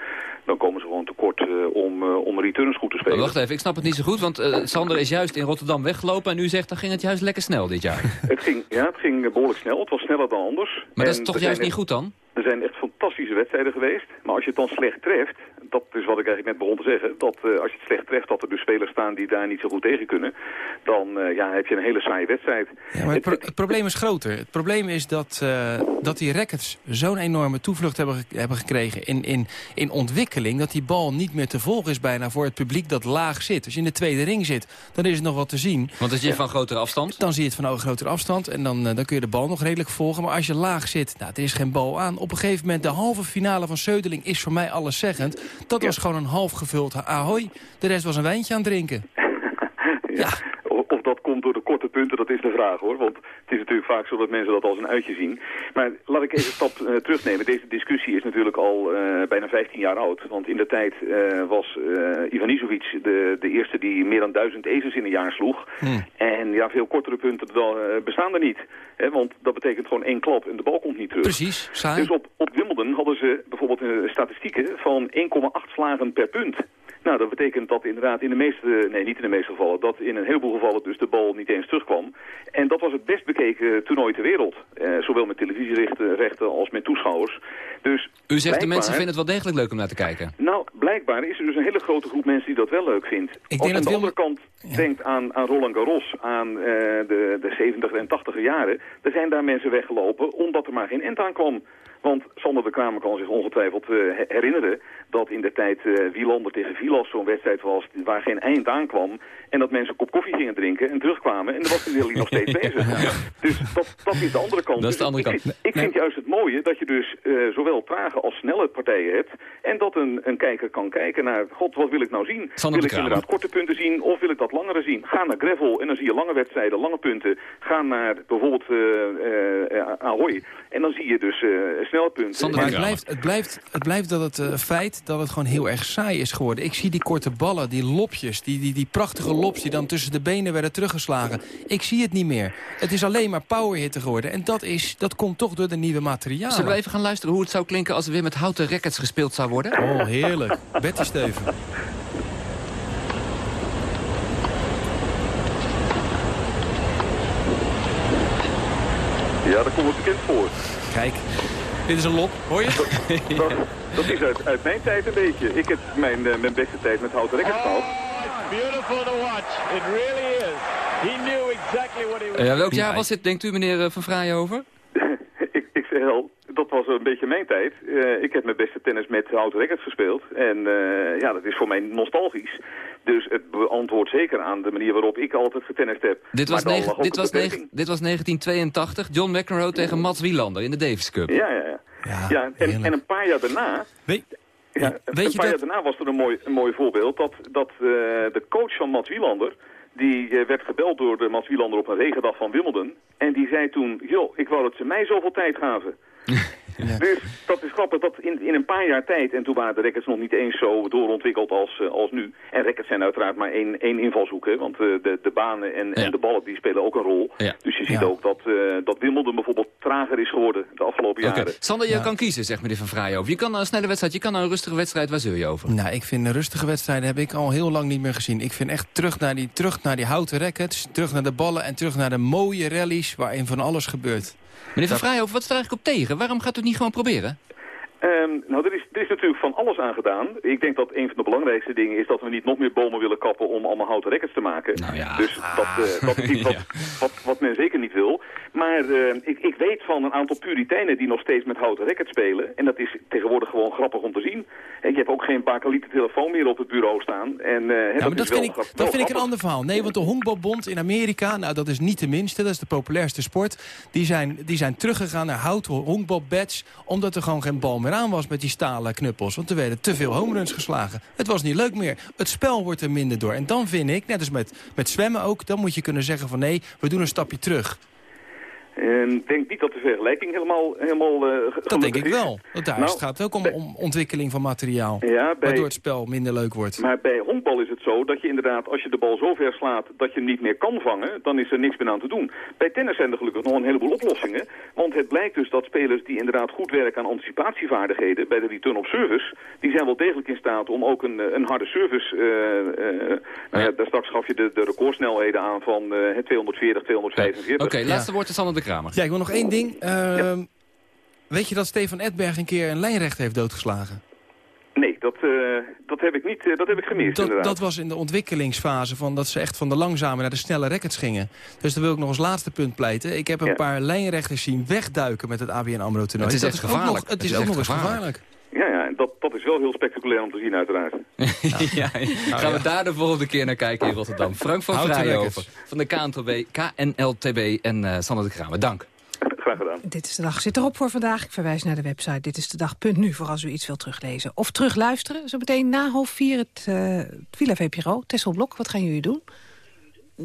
dan komen ze gewoon tekort uh, om, om returns goed te spelen. Maar wacht even, ik snap het niet zo goed, want Sander is juist in Rotterdam weggelopen... en u zegt, dan ging het juist lekker snel dit jaar. het ging, ja, het ging behoorlijk snel. Het was sneller dan anders. Maar en dat is toch juist niet goed dan? Er zijn echt fantastische wedstrijden geweest. Maar als je het dan slecht treft, dat is wat ik eigenlijk net begon te zeggen... dat uh, als je het slecht treft, dat er dus spelers staan die daar niet zo goed tegen kunnen... dan uh, ja, heb je een hele saaie wedstrijd. Ja, maar het, pro het, probleem is groter. Het probleem is dat, uh, dat die rackets zo'n enorme toevlucht hebben, hebben gekregen in, in, in ontwikkeling... dat die bal niet meer te volgen is bijna voor het publiek dat laag zit. Als je in de tweede ring zit, dan is het nog wat te zien. Want dan zie je van grotere afstand? Dan zie je het van een grotere afstand en dan, dan kun je de bal nog redelijk volgen. Maar als je laag zit, nou, er is geen bal aan. Op een gegeven moment, de halve finale van Zeudeling is voor mij alleszeggend. Dat was gewoon een half gevuld ahoy. De rest was een wijntje aan het drinken. ja. Korte punten, dat is de vraag hoor. Want het is natuurlijk vaak zo dat mensen dat als een uitje zien. Maar laat ik even een stap uh, terugnemen. Deze discussie is natuurlijk al uh, bijna 15 jaar oud. Want in de tijd uh, was Ivan Isovic de, de eerste die meer dan duizend ezels in een jaar sloeg. Hmm. En ja, veel kortere punten bestaan er niet. Hè, want dat betekent gewoon één klap en de bal komt niet terug. Precies, saai. Dus op, op Wimbledon hadden ze bijvoorbeeld statistieken van 1,8 slagen per punt. Nou, dat betekent dat inderdaad in de meeste, nee niet in de meeste gevallen, dat in een heleboel gevallen dus de bal niet eens terugkwam. En dat was het best bekeken toernooi ter wereld. Eh, zowel met televisierechten als met toeschouwers. Dus U zegt de mensen vinden het wel degelijk leuk om naar te kijken. Nou, blijkbaar is er dus een hele grote groep mensen die dat wel leuk vindt. Ik als denk aan dat de andere kant ja. denkt aan, aan Roland Garros, aan uh, de, de 70 en 80 jaren, er zijn daar mensen weggelopen omdat er maar geen end aan kwam. Want Sander de Kramer kan zich ongetwijfeld uh, herinneren dat in de tijd uh, Wielander tegen Vilas zo'n wedstrijd was waar geen eind aan kwam. En dat mensen een kop koffie gingen drinken en terugkwamen en dan was de nog steeds bezig. Dus dat, dat is de andere kant. Dat is de andere dus kant. Ik, ik vind juist het mooie dat je dus uh, zowel trage als snelle partijen hebt. En dat een, een kijker kan kijken naar, god wat wil ik nou zien? Sander wil ik inderdaad korte punten zien of wil ik dat langere zien? Ga naar gravel en dan zie je lange wedstrijden, lange punten. Ga naar bijvoorbeeld Ahoy en dan zie je dus het blijft, het, blijft, het blijft dat het uh, feit dat het gewoon heel erg saai is geworden. Ik zie die korte ballen, die lopjes, die, die, die prachtige lops die dan tussen de benen werden teruggeslagen. Ik zie het niet meer. Het is alleen maar powerhitter geworden. En dat, is, dat komt toch door de nieuwe materialen. Zullen we even gaan luisteren hoe het zou klinken als er weer met houten rackets gespeeld zou worden? Oh, heerlijk. Betty Steven. Ja, daar komt het bekend voor. Kijk, dit is een lop, hoor je? dat, dat is uit, uit, mijn tijd een beetje. Ik heb mijn, uh, mijn beste tijd met houten records gehad. Beautiful to watch. It really is. He knew exactly what he was ja, welk jaar was dit, denkt u, meneer Van Vrij over? ik, ik zeg al, dat was een beetje mijn tijd. Uh, ik heb mijn beste tennis met houten records gespeeld. En uh, ja, dat is voor mij nostalgisch. Dus het beantwoordt zeker aan de manier waarop ik altijd getennist heb. Dit was, negen, dit, was negen, dit was 1982, John McEnroe tegen Mats Wielander in de Davis Cup. Ja, ja, ja. Ja, ja en, en, een paar jaar daarna... Weet, ja, weet een je paar dat... jaar daarna was er een mooi, een mooi voorbeeld... dat, dat uh, de coach van Mats Wielander... die uh, werd gebeld door de Mats Wielander op een regendag van Wimbledon... en die zei toen... joh, ik wou dat ze mij zoveel tijd gaven... Ja. Dus dat is grappig dat in, in een paar jaar tijd, en toen waren de rackets nog niet eens zo doorontwikkeld als, uh, als nu. En rackets zijn uiteraard maar één, één invalshoek, hè, want uh, de, de banen en, ja. en de ballen die spelen ook een rol. Ja. Dus je ziet ook dat, uh, dat Wimbledon bijvoorbeeld trager is geworden de afgelopen okay. jaren. Sander, je kan kiezen, zegt meneer Van Vrijover. Je kan een snelle wedstrijd, je kan een rustige wedstrijd, waar zul je over? Nou, ik vind rustige wedstrijden heb ik al heel lang niet meer gezien. Ik vind echt terug naar die, terug naar die houten rackets, terug naar de ballen en terug naar de mooie rallies waarin van alles gebeurt. Meneer Van Vrijover, wat is er eigenlijk op tegen? Waarom gaat u het niet gewoon proberen? Um, nou, er is, er is natuurlijk van alles aan gedaan. Ik denk dat een van de belangrijkste dingen is dat we niet nog meer bomen willen kappen om allemaal houten records te maken. Nou ja. Dus dat, uh, dat is iets wat, wat, wat, men zeker niet wil. Maar uh, ik, ik weet van een aantal puriteinen die nog steeds met houten records spelen. En dat is tegenwoordig gewoon grappig om te zien. En je hebt ook geen bakelieten telefoon meer op het bureau staan. En, uh, ja, maar dat, vind ik, dat vind ik een ander verhaal. Nee, want de honkbalbond in Amerika, nou dat is niet de minste, dat is de populairste sport. Die zijn, die zijn teruggegaan naar houten honkbalbats, omdat er gewoon geen bal meer aan was met die stalen knuppels. Want er werden te veel homeruns geslagen. Het was niet leuk meer. Het spel wordt er minder door. En dan vind ik, net als met, met zwemmen ook, dan moet je kunnen zeggen van nee, we doen een stapje terug. En ik denk niet dat de vergelijking helemaal... helemaal uh, dat denk ik is. wel. Want daar Nou, het gaat ook om, om ontwikkeling van materiaal. Ja, bij- Waardoor het spel minder leuk wordt. Maar bij honkbal is het zo dat je inderdaad, als je de bal zo ver slaat dat je hem niet meer kan vangen, dan is er niks meer aan te doen. Bij tennis zijn er gelukkig nog een heleboel oplossingen. Want het blijkt dus dat spelers die inderdaad goed werken aan anticipatievaardigheden bij de return of service, die zijn wel degelijk in staat om ook een, eh, een harde service, eh, eh, nou ja, daar straks gaf je de, de recordsnelheden aan van eh, het 240, 245. Oké, laatste woord is Sander de Kramer. Ja, ik wil nog één ding. Ehm, Weet je dat Stefan Edberg een keer een lijnrechter heeft doodgeslagen? Nee, dat, eh, dat heb ik niet, eh, dat heb ik gemist Dat, inderdaad. dat was in de ontwikkelingsfase van dat ze echt van de langzame naar de snelle rackets gingen. Dus daar wil ik nog als laatste punt pleiten. Ik heb een Ja. paar lijnrechters zien wegduiken met het ABN AMRO toernooi. Het is Dat echt gevaarlijk. nog- het Het is, is ook echt nog eens gevaarlijk. gevaarlijk. Ja, ja, dat, dat is wel heel spectaculair om te zien uiteraard. ja, gaan we daar de volgende keer naar kijken in Rotterdam. Frank van records. van de KNTB, KNLTB en eh Sander de Kramer. Dank. Graag gedaan. Dit is de dag zit erop voor vandaag. Ik verwijs naar de website Dit is de dag.nu voor als u iets wilt teruglezen. Of terugluisteren. Zo meteen na half vier het, eh het Villa VPRO. Tessel Blok, wat gaan jullie doen?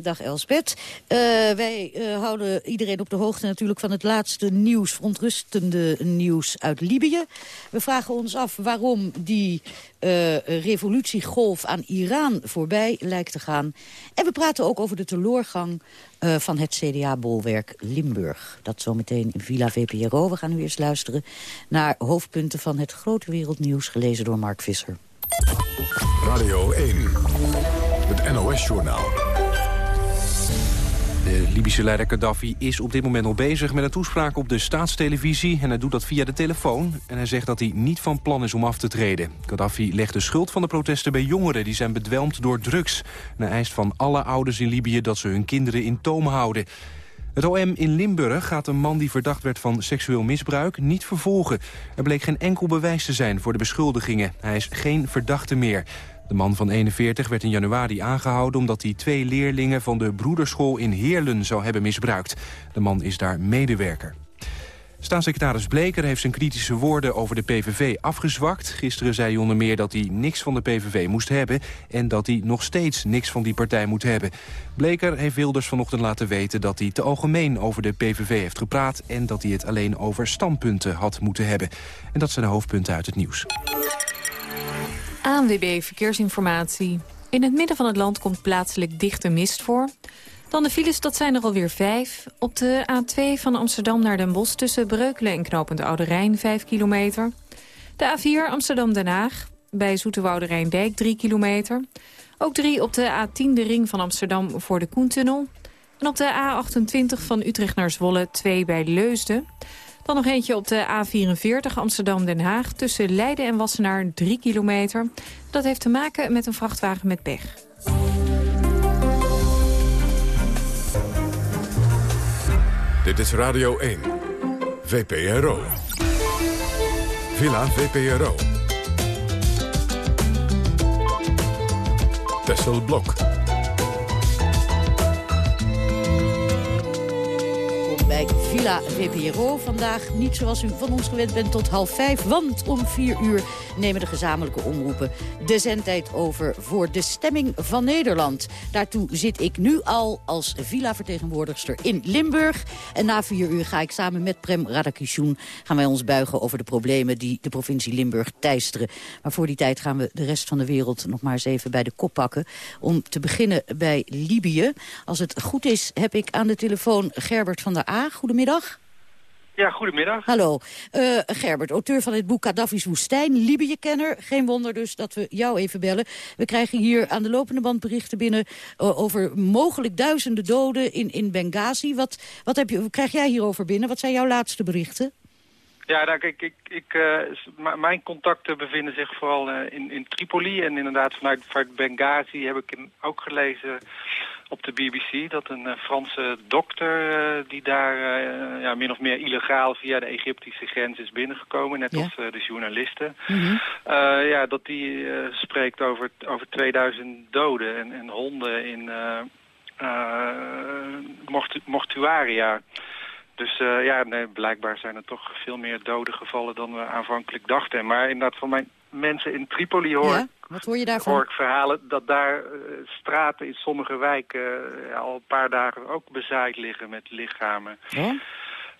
Dag Elspet. Eh, wij eh, houden iedereen op de hoogte natuurlijk van het laatste nieuws, verontrustende nieuws uit Libië. We vragen ons af waarom die eh, revolutiegolf aan Iran voorbij lijkt te gaan. En we praten ook over de teloorgang eh, van het CDA-bolwerk Limburg. Dat zometeen in Villa VPRO. We gaan nu eerst luisteren naar hoofdpunten van het grote wereldnieuws gelezen door Mark Visser. Radio 1, het NOS-journaal. Libische leider Gaddafi is op dit moment nog bezig met een toespraak op de staatstelevisie. En hij doet dat via de telefoon. En hij zegt dat hij niet van plan is om af te treden. Gaddafi legt de schuld van de protesten bij jongeren die zijn bedwelmd door drugs. En hij eist van alle ouders in Libië dat ze hun kinderen in toom houden. Het OM in Limburg gaat een man die verdacht werd van seksueel misbruik niet vervolgen. Er bleek geen enkel bewijs te zijn voor de beschuldigingen. Hij is geen verdachte meer. De man van 41 werd in januari aangehouden omdat hij twee leerlingen van de broederschool in Heerlen zou hebben misbruikt. De man is daar medewerker. Staatssecretaris Bleker heeft zijn kritische woorden over de PVV afgezwakt. Gisteren zei hij onder meer dat hij niks van de PVV moest hebben... en dat hij nog steeds niks van die partij moet hebben. Bleker heeft Wilders vanochtend laten weten dat hij te algemeen over de PVV heeft gepraat... en dat hij het alleen over standpunten had moeten hebben. En dat zijn de hoofdpunten uit het nieuws. ANWB Verkeersinformatie. In het midden van het land komt plaatselijk dichte mist voor. Dan de files, dat zijn er alweer vijf. Op de A2 van Amsterdam naar Den Bosch tussen Breukelen en Knopend Oude Rijn 5 kilometer. De A4 Amsterdam-Den Haag bij Zoeterwoude Rijndijk 3 kilometer. Ook 3 op de A10 de ring van Amsterdam voor de Koentunnel. En op de A28 van Utrecht naar Zwolle 2 bij Leusden. Dan nog eentje op de A44 Amsterdam-Den Haag tussen Leiden en Wassenaar 3 kilometer. Dat heeft te maken met een vrachtwagen met pech. Dit is Radio 1, VPRO. Villa VPRO. Tessel Blok. Bij Villa VPRO. Vandaag niet zoals u van ons gewend bent tot half vijf. Want om vier uur nemen de gezamenlijke omroepen de zendtijd over voor de stemming van Nederland. Daartoe zit ik nu al als Villa-vertegenwoordigster in Limburg. En na vier uur ga ik samen met Prem Radakishun gaan wij ons buigen over de problemen die de provincie Limburg teisteren. Maar voor die tijd gaan we de rest van de wereld nog maar eens even bij de kop pakken. Om te beginnen bij Libië. Als het goed is heb ik aan de telefoon Gerbert van der A. Goedemiddag. Ja, goedemiddag. Hallo. Uh, Gerbert, auteur van het boek Gaddafi's Woestijn, Libië-kenner. Geen wonder dus dat we jou even bellen. We krijgen hier aan de lopende band berichten binnen... Uh, over mogelijk duizenden doden in, in Benghazi. Wat, wat heb je, krijg jij hierover binnen? Wat zijn jouw laatste berichten? Ja, nou, kijk, ik, ik, uh, mijn contacten bevinden zich vooral in, in Tripoli. En inderdaad vanuit, vanuit Benghazi heb ik ook gelezen op de BBC... dat een uh, Franse dokter uh, die daar uh, ja, min of meer illegaal via de Egyptische grens is binnengekomen... net ja. als de journalisten, mm -hmm. ja, dat die spreekt over, over 2000 doden en, en honden in mortu mortuaria... Dus uh, ja, nee, blijkbaar zijn er toch veel meer doden gevallen dan we aanvankelijk dachten. Maar inderdaad, van mijn, mensen in Tripoli hoor, Ja? Wat hoor je daarvan? hoor ik verhalen dat daar eh, straten in sommige wijken eh, al een paar dagen ook bezaaid liggen met lichamen.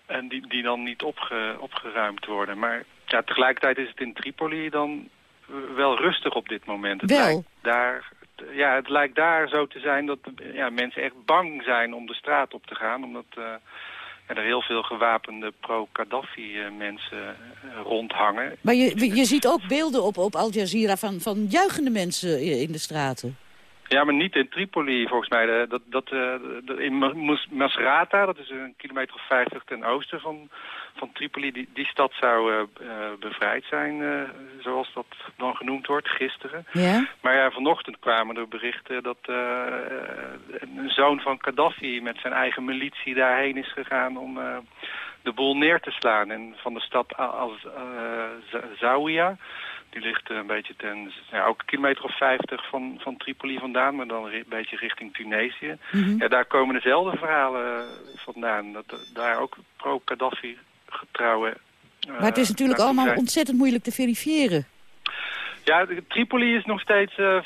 En die, die dan niet opge, opgeruimd worden. Maar ja, tegelijkertijd is het in Tripoli dan eh, wel rustig op dit moment. Het Wel? lijkt daar, ja, het lijkt daar zo te zijn dat ja, mensen echt bang zijn om de straat op te gaan. Omdat ja, er heel veel gewapende pro-Kaddafi-mensen eh, rondhangen. Maar je, je ziet ook beelden op, op Al Jazeera van, van juichende mensen in de straten. Ja, maar niet in Tripoli volgens mij. Dat, dat, eh, in Ma- Mas- Masrata, dat is een kilometer of 50 ten oosten van, van Tripoli, die, die stad zou eh, eh, bevrijd zijn, eh, zoals dat dan genoemd wordt, gisteren. Ja? Maar ja, vanochtend kwamen er berichten dat een zoon van Gaddafi met zijn eigen militie daarheen is gegaan om de boel neer te slaan. En van de stad als Zawiya, die ligt een beetje ten, ja, ook een kilometer of 50 van, van Tripoli vandaan, maar dan een beetje richting Tunesië. Mhm. Ja, daar komen dezelfde verhalen vandaan. Dat daar ook pro-Gaddafi getrouwen. eh, Maar het is natuurlijk allemaal ontzettend moeilijk te verifiëren. Ja, Tripoli is nog steeds eh,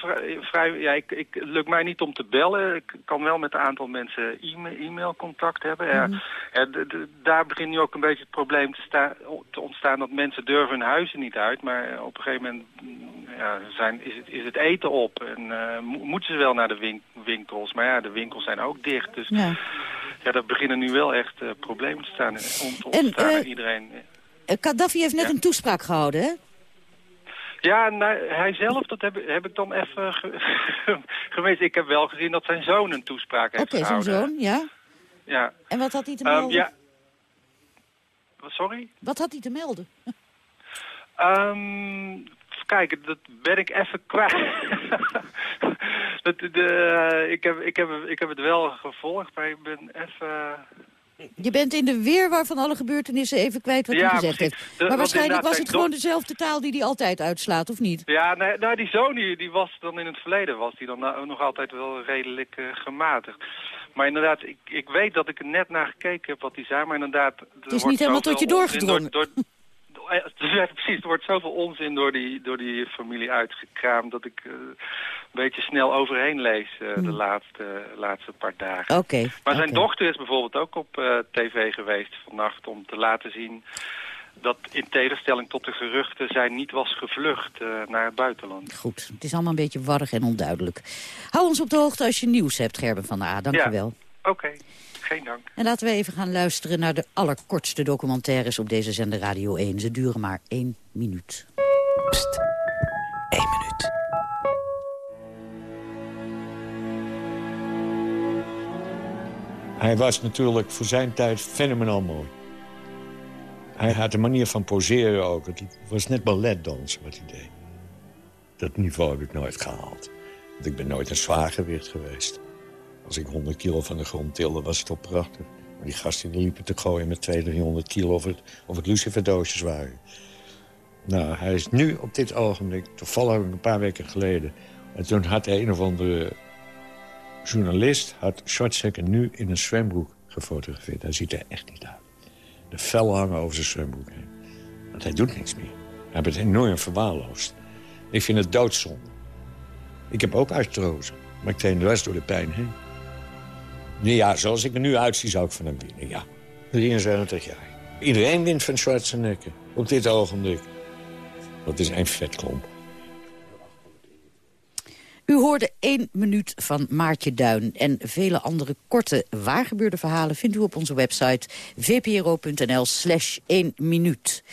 vrij, Ja, ik, ik, het lukt mij niet om te bellen. Ik kan wel met een aantal mensen e-mail, e-mailcontact hebben. Ja, de- de- daar begint nu ook een beetje het probleem te, te ontstaan dat mensen durven hun huizen niet uit. Maar eh, op een gegeven moment mm, ja, zijn, is, het, is het eten op. En eh, mo- moeten ze wel naar de win- winkels. Maar ja, de winkels zijn ook dicht. Dus Ja. Ja, er beginnen nu wel echt eh, problemen te staan. Om, te En, ontstaan eh, en iedereen... Eh, Gaddafi heeft net een toespraak gehouden, hè? Ja, nou, hij zelf, dat heb, heb ik dan even ge gemist. Ik heb wel gezien dat zijn zoon een toespraak heeft Oké, zijn gehouden. zoon, ja. Ja. En wat had hij te Ehm, melden? ja. Sorry? Wat had hij te melden? Ehm, even kijken, dat ben ik even kwijt. de, eh, ik, heb, ik, heb, ik heb het wel gevolgd, maar ik ben even... Je bent in de weer van alle gebeurtenissen even kwijt wat Ja, hij gezegd precies. heeft. Maar waarschijnlijk was het gewoon dezelfde taal die hij altijd uitslaat, of niet? Ja, nee, nou, die zoon die, die was dan in het verleden was die dan nou nog altijd wel redelijk eh, gematigd. Maar inderdaad, ik, ik weet dat ik er net naar gekeken heb wat hij zei, maar inderdaad... Het is niet helemaal tot je doorgedrongen. Door, door, ja, precies, er wordt zoveel onzin door die, door die familie uitgekraamd dat ik eh, een beetje snel overheen lees eh, de laatste, laatste paar dagen. Oké. Maar zijn dochter is bijvoorbeeld ook op eh, tv geweest vannacht om te laten zien dat in tegenstelling tot de geruchten zij niet was gevlucht eh, naar het buitenland. Goed, het is allemaal een beetje warrig en onduidelijk. Hou ons op de hoogte als je nieuws hebt, Gerben van der A. Dank je wel. Oké, geen dank. En laten we even gaan luisteren naar de allerkortste documentaires op deze zender Radio 1. Ze duren maar één minuut. Pst, één minuut. Hij was natuurlijk voor zijn tijd fenomenaal mooi. Hij had een manier van poseren ook. Het was net balletdansen wat hij deed. Dat niveau heb ik nooit gehaald. Want ik ben nooit een zwaargewicht geweest. Als ik 100 kilo van de grond tilde, was het toch prachtig. Maar die gasten die liepen te gooien met 200, 300 kilo of het, of het luciferdoosjes waren. Nou, hij is nu op dit ogenblik, toevallig een paar weken geleden... en toen had een of andere journalist had Schwarzenegger nu in een zwembroek gefotografeerd. Hij ziet er echt niet uit. De vel hangen over zijn zwembroek heen. Want hij doet niks meer. Hij het enorm verwaarloosd. Ik vind het doodzonde. Ik heb ook artrose, maar ik train de rest door de pijn heen. Nee, ja, zoals ik er nu uitzie, zou ik van hem winnen, ja. 73 jaar. Iedereen wint van Schwarzenegger op dit ogenblik. Dat is een vetklomp. U hoorde één minuut van Maartje Duin. En vele andere korte waargebeurde verhalen vindt u op onze website vpro.nl slash 1 minuut.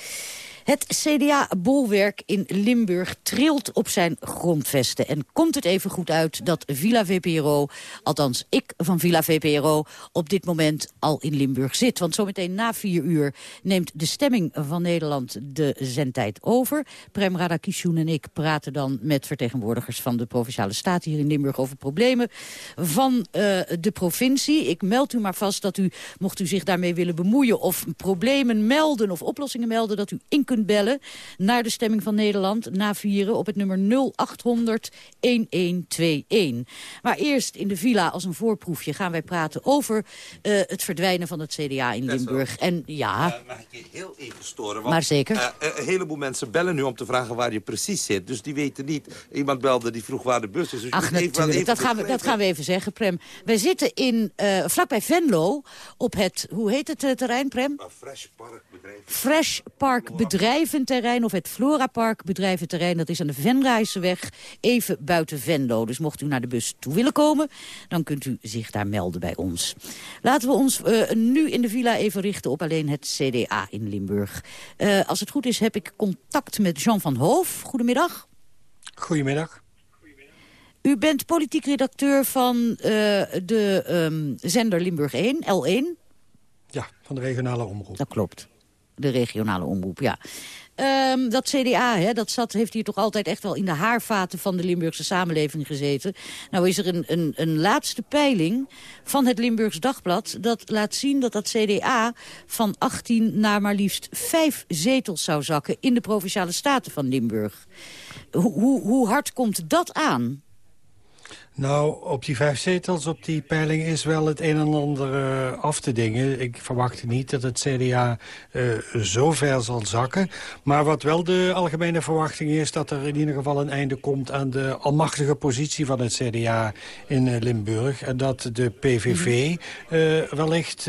Het CDA-bolwerk in Limburg trilt op zijn grondvesten. En komt het even goed uit dat Villa VPRO, althans ik van Villa VPRO... op dit moment al in Limburg zit. Want zometeen na vier uur neemt de stemming van Nederland de zendtijd over. Prem Radakishun en ik praten dan met vertegenwoordigers van de Provinciale Staat... hier in Limburg over problemen van eh, de provincie. Ik meld u maar vast dat u, mocht u zich daarmee willen bemoeien... of problemen melden of oplossingen melden, dat u in kunt kunt bellen naar de stemming van Nederland na vieren op het nummer 0800 1121. Maar eerst in de villa als een voorproefje gaan wij praten over uh, het verdwijnen van het CDA in Limburg. En ja... Uh, mag ik je heel even storen? Want, maar zeker. Uh, een heleboel mensen bellen nu om te vragen waar je precies zit. Dus die weten niet. Iemand belde die vroeg waar de bus is. Dus Ach, natuurlijk. Even, even dat, gaan we, dat gaan we even zeggen, Prem. Wij zitten in, vlakbij Venlo op het, hoe heet het terrein, Prem? Fresh Park Bedrijventerrein. Fresh Park Bedrijventerrein of het Flora Park Bedrijventerrein. Dat is aan de Venrijseweg, even buiten Venlo. Dus mocht u naar de bus toe willen komen, dan kunt u zich daar melden bij ons. Laten we ons uh, nu in de villa even richten op alleen het CDA in Limburg. Uh, als het goed is heb ik contact met Jean van Hoof. Goedemiddag. Goedemiddag. U bent politiek redacteur van uh, de um, zender Limburg 1, L1. Ja, van de regionale omroep. Dat klopt. De regionale omroep, ja. Um, dat CDA, hè, dat zat, heeft hier toch altijd echt wel in de haarvaten van de Limburgse samenleving gezeten. Nou is er een, een, een laatste peiling van het Limburgs Dagblad... dat laat zien dat dat CDA van 18 naar maar liefst vijf zetels zou zakken... in de Provinciale Staten van Limburg. Hoe, hoe hard komt dat aan? Nou, op die vijf zetels, op die peiling is wel het een en ander uh, af te dingen. Ik verwacht niet dat het CDA uh, zo ver zal zakken. Maar wat wel de algemene verwachting is... dat er in ieder geval een einde komt aan de almachtige positie van het CDA in uh, Limburg. En dat de PVV wellicht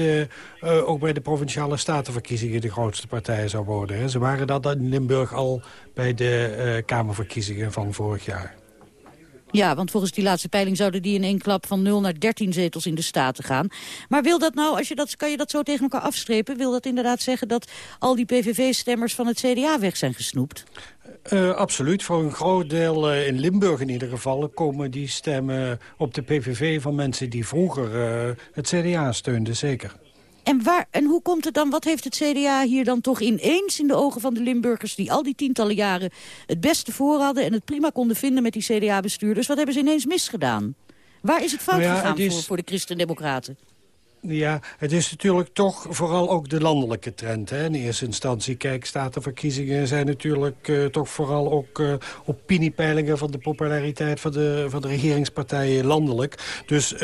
ook bij de Provinciale Statenverkiezingen... de grootste partij zou worden. Ze waren dat in Limburg al bij de Kamerverkiezingen van vorig jaar. Ja, want volgens die laatste peiling zouden die in één klap van 0 naar 13 zetels in de Staten gaan. Maar wil dat nou, als je dat, kan je dat zo tegen elkaar afstrepen? Wil dat inderdaad zeggen dat al die PVV-stemmers van het CDA weg zijn gesnoept? Uh, absoluut. Voor een groot deel, uh, in Limburg in ieder geval... komen die stemmen op de PVV van mensen die vroeger uh, het CDA steunden, zeker. En, waar, en hoe komt het dan, wat heeft het CDA hier dan toch ineens in de ogen van de Limburgers... die al die tientallen jaren het beste voor hadden... en het prima konden vinden met die CDA-bestuurders... wat hebben ze ineens misgedaan? Waar is het fout nou ja, gegaan is... voor, voor de Christen-Democraten? Ja, het is natuurlijk toch vooral ook de landelijke trend. Hè? In eerste instantie, kijk, statenverkiezingen zijn natuurlijk uh, toch vooral ook uh, opiniepeilingen van de populariteit van de, van de regeringspartijen landelijk. Dus uh,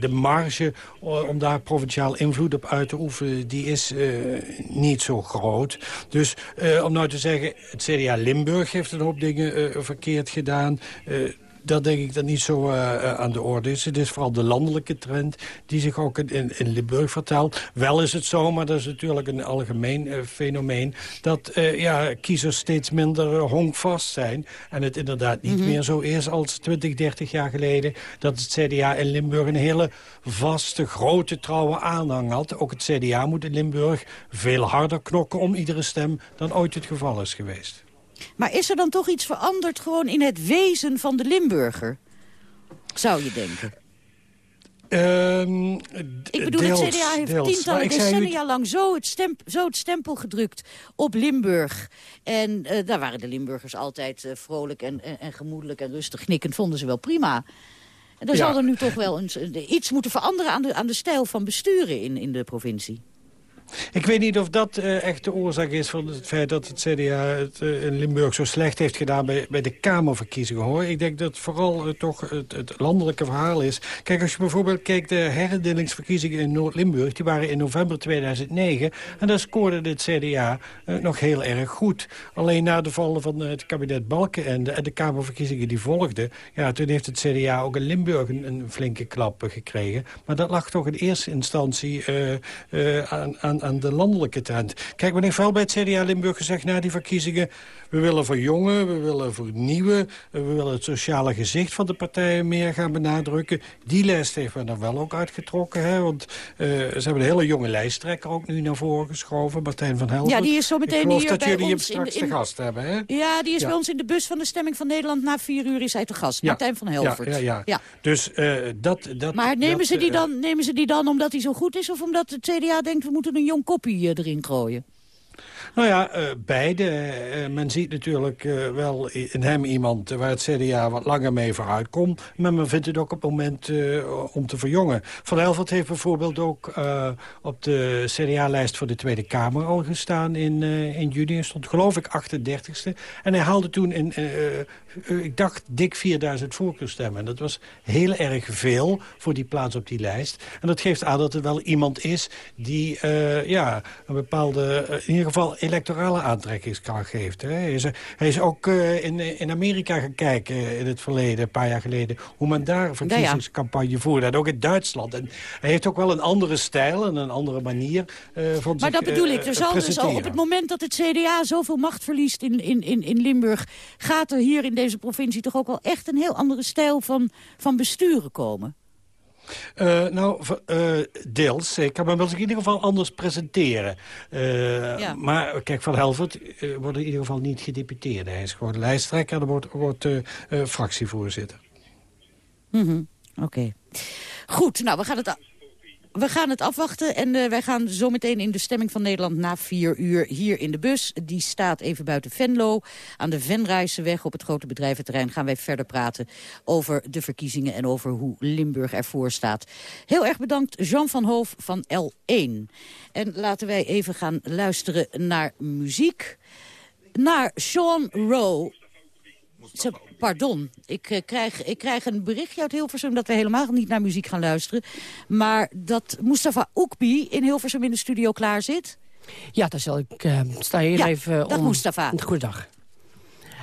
de marge om daar provinciaal invloed op uit te oefenen, die is niet zo groot. Dus om nou te zeggen, het CDA Limburg heeft een hoop dingen verkeerd gedaan dat denk ik dat niet zo uh, aan de orde is. Het is vooral de landelijke trend die zich ook in, in Limburg vertelt. Wel is het zo, maar dat is natuurlijk een algemeen uh, fenomeen... dat uh, ja, kiezers steeds minder honkvast zijn. En het inderdaad niet mm -hmm. meer zo is als 20, 30 jaar geleden... dat het CDA in Limburg een hele vaste, grote, trouwe aanhang had. Ook het CDA moet in Limburg veel harder knokken om iedere stem... dan ooit het geval is geweest. Maar is er dan toch iets veranderd gewoon in het wezen van de Limburger? Zou je denken. Um, ik bedoel, deels, het CDA heeft deels. tientallen decennia lang zo het, stempel, zo het stempel gedrukt op Limburg. En uh, daar waren de Limburgers altijd uh, vrolijk en, en, en, gemoedelijk en rustig knikkend. Vonden ze wel prima. En dan ja. zal er nu toch wel eens, iets moeten veranderen aan de, aan de stijl van besturen in, in de provincie. Ik weet niet of dat uh, echt de oorzaak is van het feit dat het CDA het uh, in Limburg zo slecht heeft gedaan bij, bij de Kamerverkiezingen. hoor. Ik denk dat vooral uh, toch het, het, landelijke verhaal is. Kijk, als je bijvoorbeeld kijkt de herendelingsverkiezingen in Noord-Limburg, die waren in november 2009. En daar scoorde het CDA nog heel erg goed. Alleen na de vallen van het kabinet Balkenende en de Kamerverkiezingen die volgden, ja, toen heeft het CDA ook in Limburg een, een flinke klap gekregen. Maar dat lag toch in eerste instantie aan, aan aan, de landelijke trend. Kijk, meneer Vel bij het CDA Limburg gezegd na die verkiezingen... we willen verjongen, we willen vernieuwen... we willen het sociale gezicht van de partijen meer gaan benadrukken. Die lijst heeft men er wel ook uitgetrokken. Hè? Want uh, ze hebben een hele jonge lijsttrekker ook nu naar voren geschoven. Martijn van Helden. Ja, die is zo meteen hier dat bij jullie ons hem straks in, in, te gast hebben. Hè? Ja, die is ja. bij ons in de bus van de stemming van Nederland. Na vier uur is hij te gast. Ja. Martijn van Helvert. Ja, ja, ja. ja. Dus uh, dat, dat... Maar nemen, dat, ze die dan, nemen ze die dan omdat hij zo goed is... of omdat het CDA denkt we moeten een jong koppie erin gooien? Nou ja, uh, beide. Uh, men ziet natuurlijk wel in hem iemand waar het CDA wat langer mee vooruit komt. Maar men vindt het ook op het moment om te verjongen. Van Helvert heeft bijvoorbeeld ook op de CDA-lijst voor de Tweede Kamer al gestaan in, in juni. Hij stond geloof ik 38ste. En hij haalde toen in, ik dacht, dik 4000 voorkeurstemmen. En dat was heel erg veel voor die plaats op die lijst. En dat geeft aan dat er wel iemand is die ja, een bepaalde, in ieder geval electorale aantrekkingskracht geeft. Hè. Hij, is, hij is ook uh, in, in Amerika gaan kijken in het verleden, een paar jaar geleden... hoe men daar een verkiezingscampagne ja. voerde. En ook in Duitsland. En hij heeft ook wel een andere stijl en een andere manier uh, van Maar dat bedoel ik. Er zal dus al op het moment dat het CDA zoveel macht verliest in, in, in, in Limburg... gaat er hier in deze provincie toch ook wel echt een heel andere stijl van, van besturen komen? Uh, nou, uh, deels. Ik kan me wel in ieder geval anders presenteren. Uh, ja. Maar kijk, Van Helvert wordt in ieder geval niet gedeputeerd. Hij is gewoon lijsttrekker en wordt, wordt fractievoorzitter. Mm -hmm. Oké. Okay. Goed, nou, we gaan het we gaan het afwachten en uh, wij gaan zometeen in de stemming van Nederland na vier uur hier in de bus. Die staat even buiten Venlo. Aan de Venrijseweg op het grote bedrijventerrein gaan wij verder praten over de verkiezingen en over hoe Limburg ervoor staat. Heel erg bedankt Jean van Hoof van L1. En laten wij even gaan luisteren naar muziek. Naar Sean Rowe. Pardon, ik, uh, krijg, ik krijg een berichtje uit Hilversum... dat we helemaal niet naar muziek gaan luisteren. Maar dat Mustafa Oekbi in Hilversum in de studio klaar zit. Ja, daar zal ik uh, sta hier ja, even dag om... Mustafa. Goedendag.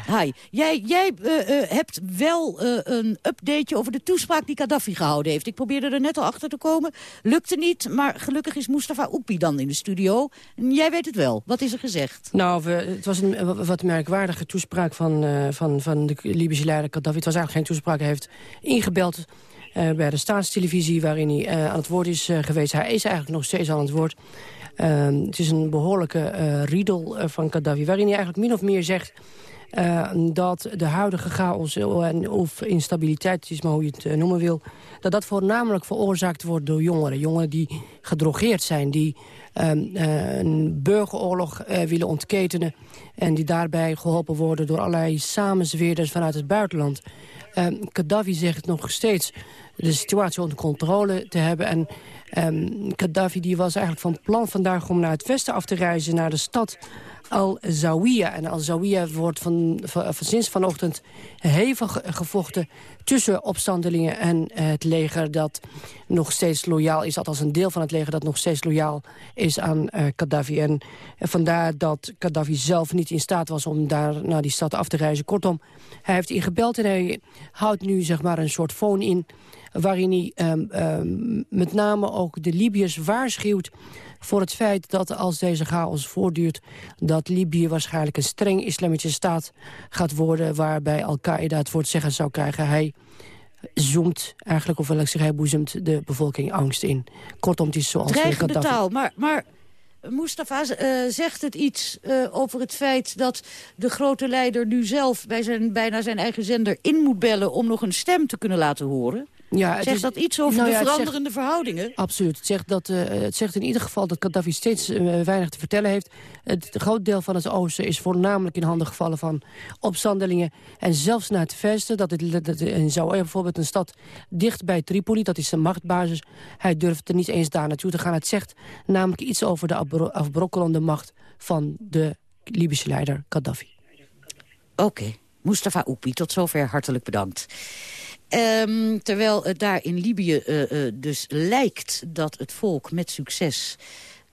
Hi. Jij, uh, uh, hebt wel uh, een updateje over de toespraak die Gaddafi gehouden heeft. Ik probeerde er net al achter te komen. Lukte niet, maar gelukkig is Mustafa Oekbi dan in de studio. Jij weet het wel. Wat is er gezegd? Nou, het was een wat merkwaardige toespraak van, van, van de Libische leider Gaddafi. Het was eigenlijk geen toespraak. Hij heeft ingebeld bij de staatstelevisie waarin hij aan het woord is geweest. Hij is eigenlijk nog steeds aan het woord. Ehm, het is een behoorlijke riedel van Gaddafi waarin hij eigenlijk min of meer zegt... Uh, dat de huidige chaos en, of instabiliteit, is maar hoe je het uh, noemen wil... dat dat voornamelijk veroorzaakt wordt door jongeren. Jongeren die gedrogeerd zijn, die uh, een burgeroorlog willen ontketenen... en die daarbij geholpen worden door allerlei samenzweerders vanuit het buitenland. Ehm, Gaddafi zegt nog steeds de situatie onder controle te hebben... en um, Gaddafi die was eigenlijk van plan vandaag om naar het westen af te reizen... naar de stad al-Zawiya. En al-Zawiya wordt van, sinds vanochtend hevig gevochten tussen opstandelingen en het leger dat nog steeds loyaal is. Althans een deel van het leger dat nog steeds loyaal is aan uh, Gaddafi. En vandaar dat Gaddafi zelf niet in staat was om daar naar die stad af te reizen. Kortom, hij heeft ingebeld en hij houdt nu zeg maar een soort phone in waarin hij um, um, met name ook de Libiërs waarschuwt voor het feit dat als deze chaos voortduurt... dat Libië waarschijnlijk een streng islamitische staat gaat worden... waarbij Al-Qaeda het woord zeggen zou krijgen. Hij zoomt eigenlijk, of wil ik zeggen, hij boezemt de bevolking angst in. Kortom, het is zoals... Dreigende taal, maar... maar... Mustafa uh, zegt het iets uh, over het feit dat de grote leider nu zelf bij zijn, bijna zijn eigen zender in moet bellen om nog een stem te kunnen laten horen? Ja, zegt dat iets over nou de veranderende verhoudingen? Absoluut. Het zegt, dat, uh, het zegt in ieder geval dat Gaddafi steeds uh, weinig te vertellen heeft. Het groot deel van het oosten is voornamelijk in handen gevallen van opstandelingen. En zelfs naar het westen, dat, het, dat in Zaire bijvoorbeeld een stad dicht bij Tripoli, dat is zijn machtbasis. Hij durft er niet eens daar naartoe te gaan. Het zegt namelijk iets over de afbrokkelende macht van de Libische leider Gaddafi. Oké. Okay. Mustafa Oepi, tot zover hartelijk bedankt. Um, terwijl het daar in Libië uh, uh, dus lijkt dat het volk met succes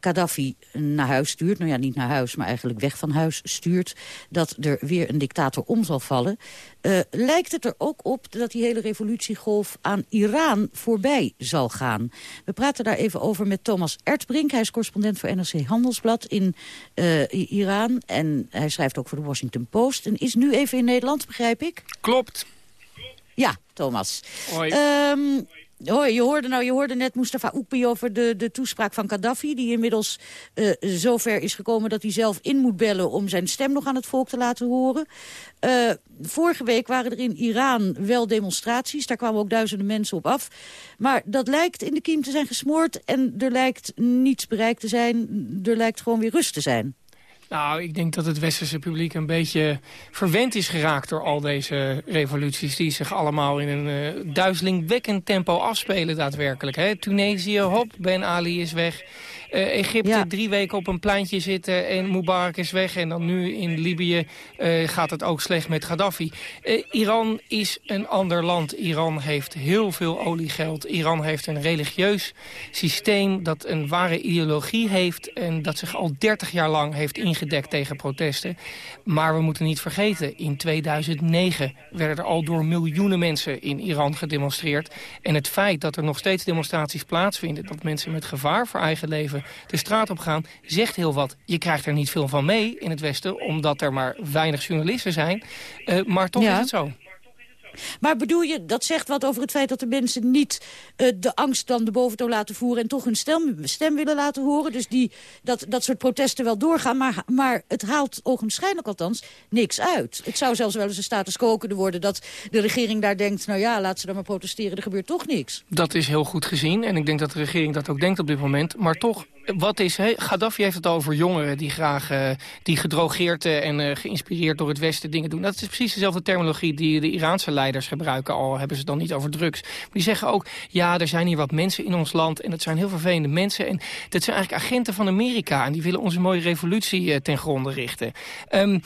Gaddafi naar huis stuurt. Nou ja, niet naar huis, maar eigenlijk weg van huis stuurt. Dat er weer een dictator om zal vallen. Uh, lijkt het er ook op dat die hele revolutiegolf aan Iran voorbij zal gaan. We praten daar even over met Thomas Ertbrink. Hij is correspondent voor NRC Handelsblad in Iran. En hij schrijft ook voor de Washington Post. En is nu even in Nederland, begrijp ik? Klopt. Ja, Thomas. Hoi. Um, hoi, je hoorde, nou, je hoorde net Mustafa Oekpi over de, de toespraak van Gaddafi... die inmiddels uh, zover is gekomen dat hij zelf in moet bellen... om zijn stem nog aan het volk te laten horen. Uh, vorige week waren er in Iran wel demonstraties. Daar kwamen ook duizenden mensen op af. Maar dat lijkt in de kiem te zijn gesmoord... en er lijkt niets bereikt te zijn. Er lijkt gewoon weer rust te zijn. Nou, ik denk dat het westerse publiek een beetje verwend is geraakt door al deze revoluties... die zich allemaal in een uh, duizelingwekkend tempo afspelen daadwerkelijk. Hè? Tunesië, hop, Ben Ali is weg. Uh, Egypte drie weken op een pleintje zitten en Mubarak is weg. En dan nu in Libië uh, gaat het ook slecht met Gaddafi. Uh, Iran is een ander land. Iran heeft heel veel oliegeld. Iran heeft een religieus systeem dat een ware ideologie heeft... en dat zich al 30 jaar lang heeft ingedekt tegen protesten. Maar we moeten niet vergeten, in 2009 werden er al door miljoenen mensen in Iran gedemonstreerd. En het feit dat er nog steeds demonstraties plaatsvinden... dat mensen met gevaar voor eigen leven de straat op gaan, zegt heel wat. Je krijgt er niet veel van mee in het Westen, omdat er maar weinig journalisten zijn. Uh, maar toch Ja. is het zo. Maar bedoel je, dat zegt wat over het feit dat de mensen niet eh, de angst dan de boventoon laten voeren... en toch hun stem, willen laten horen? Dus die, dat, dat soort protesten wel doorgaan, maar, maar het haalt ogenschijnlijk althans niks uit. Het zou zelfs wel eens een status quo kunnen worden dat de regering daar denkt... nou ja, laat ze dan maar protesteren, er gebeurt toch niks. Dat is heel goed gezien en ik denk dat de regering dat ook denkt op dit moment. Maar toch, wat is... Gaddafi heeft het over jongeren die graag uh, die gedrogeerd uh, en uh, geïnspireerd door het Westen dingen doen. Dat is precies dezelfde terminologie die de Iraanse leiders gebruiken. Al hebben ze het dan niet over drugs. Maar die zeggen ook, ja, er zijn hier wat mensen in ons land en dat zijn heel vervelende mensen. En dat zijn eigenlijk agenten van Amerika en die willen onze mooie revolutie ten gronde richten. Um,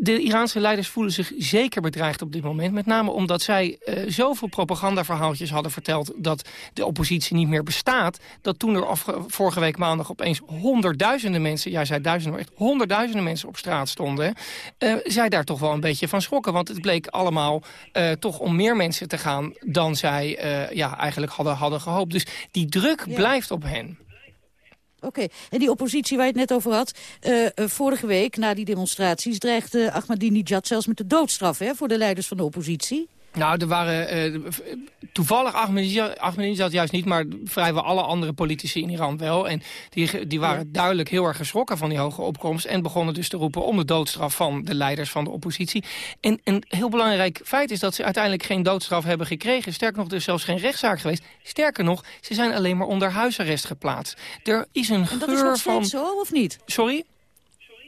de Iraanse leiders voelen zich zeker bedreigd op dit moment. Met name omdat zij zoveel propagandaverhaaltjes hadden verteld dat de oppositie niet meer bestaat. Dat toen er af, vorige week maandag opeens honderdduizenden mensen... ja, zei duizenden, maar echt honderdduizenden mensen op straat stonden... Uh, zij daar toch wel een beetje van schrokken. Want het bleek allemaal uh, toch om meer mensen te gaan... dan zij uh, ja, eigenlijk hadden, hadden gehoopt. Dus die druk ja. blijft op hen. Oké, okay. en die oppositie waar je het net over had... Uh, vorige week, na die demonstraties... dreigde Ahmadinejad zelfs met de doodstraf hè, voor de leiders van de oppositie. Nou, er waren uh, toevallig Ahmadinejad juist niet... maar vrijwel alle andere politici in Iran wel. En die, die waren ja. duidelijk heel erg geschrokken van die hoge opkomst... en begonnen dus te roepen om de doodstraf van de leiders van de oppositie. En een heel belangrijk feit is dat ze uiteindelijk geen doodstraf hebben gekregen. Sterker nog, er is zelfs geen rechtszaak geweest. Sterker nog, ze zijn alleen maar onder huisarrest geplaatst. Er is een en dat geur is nog van... zo, of niet? Sorry?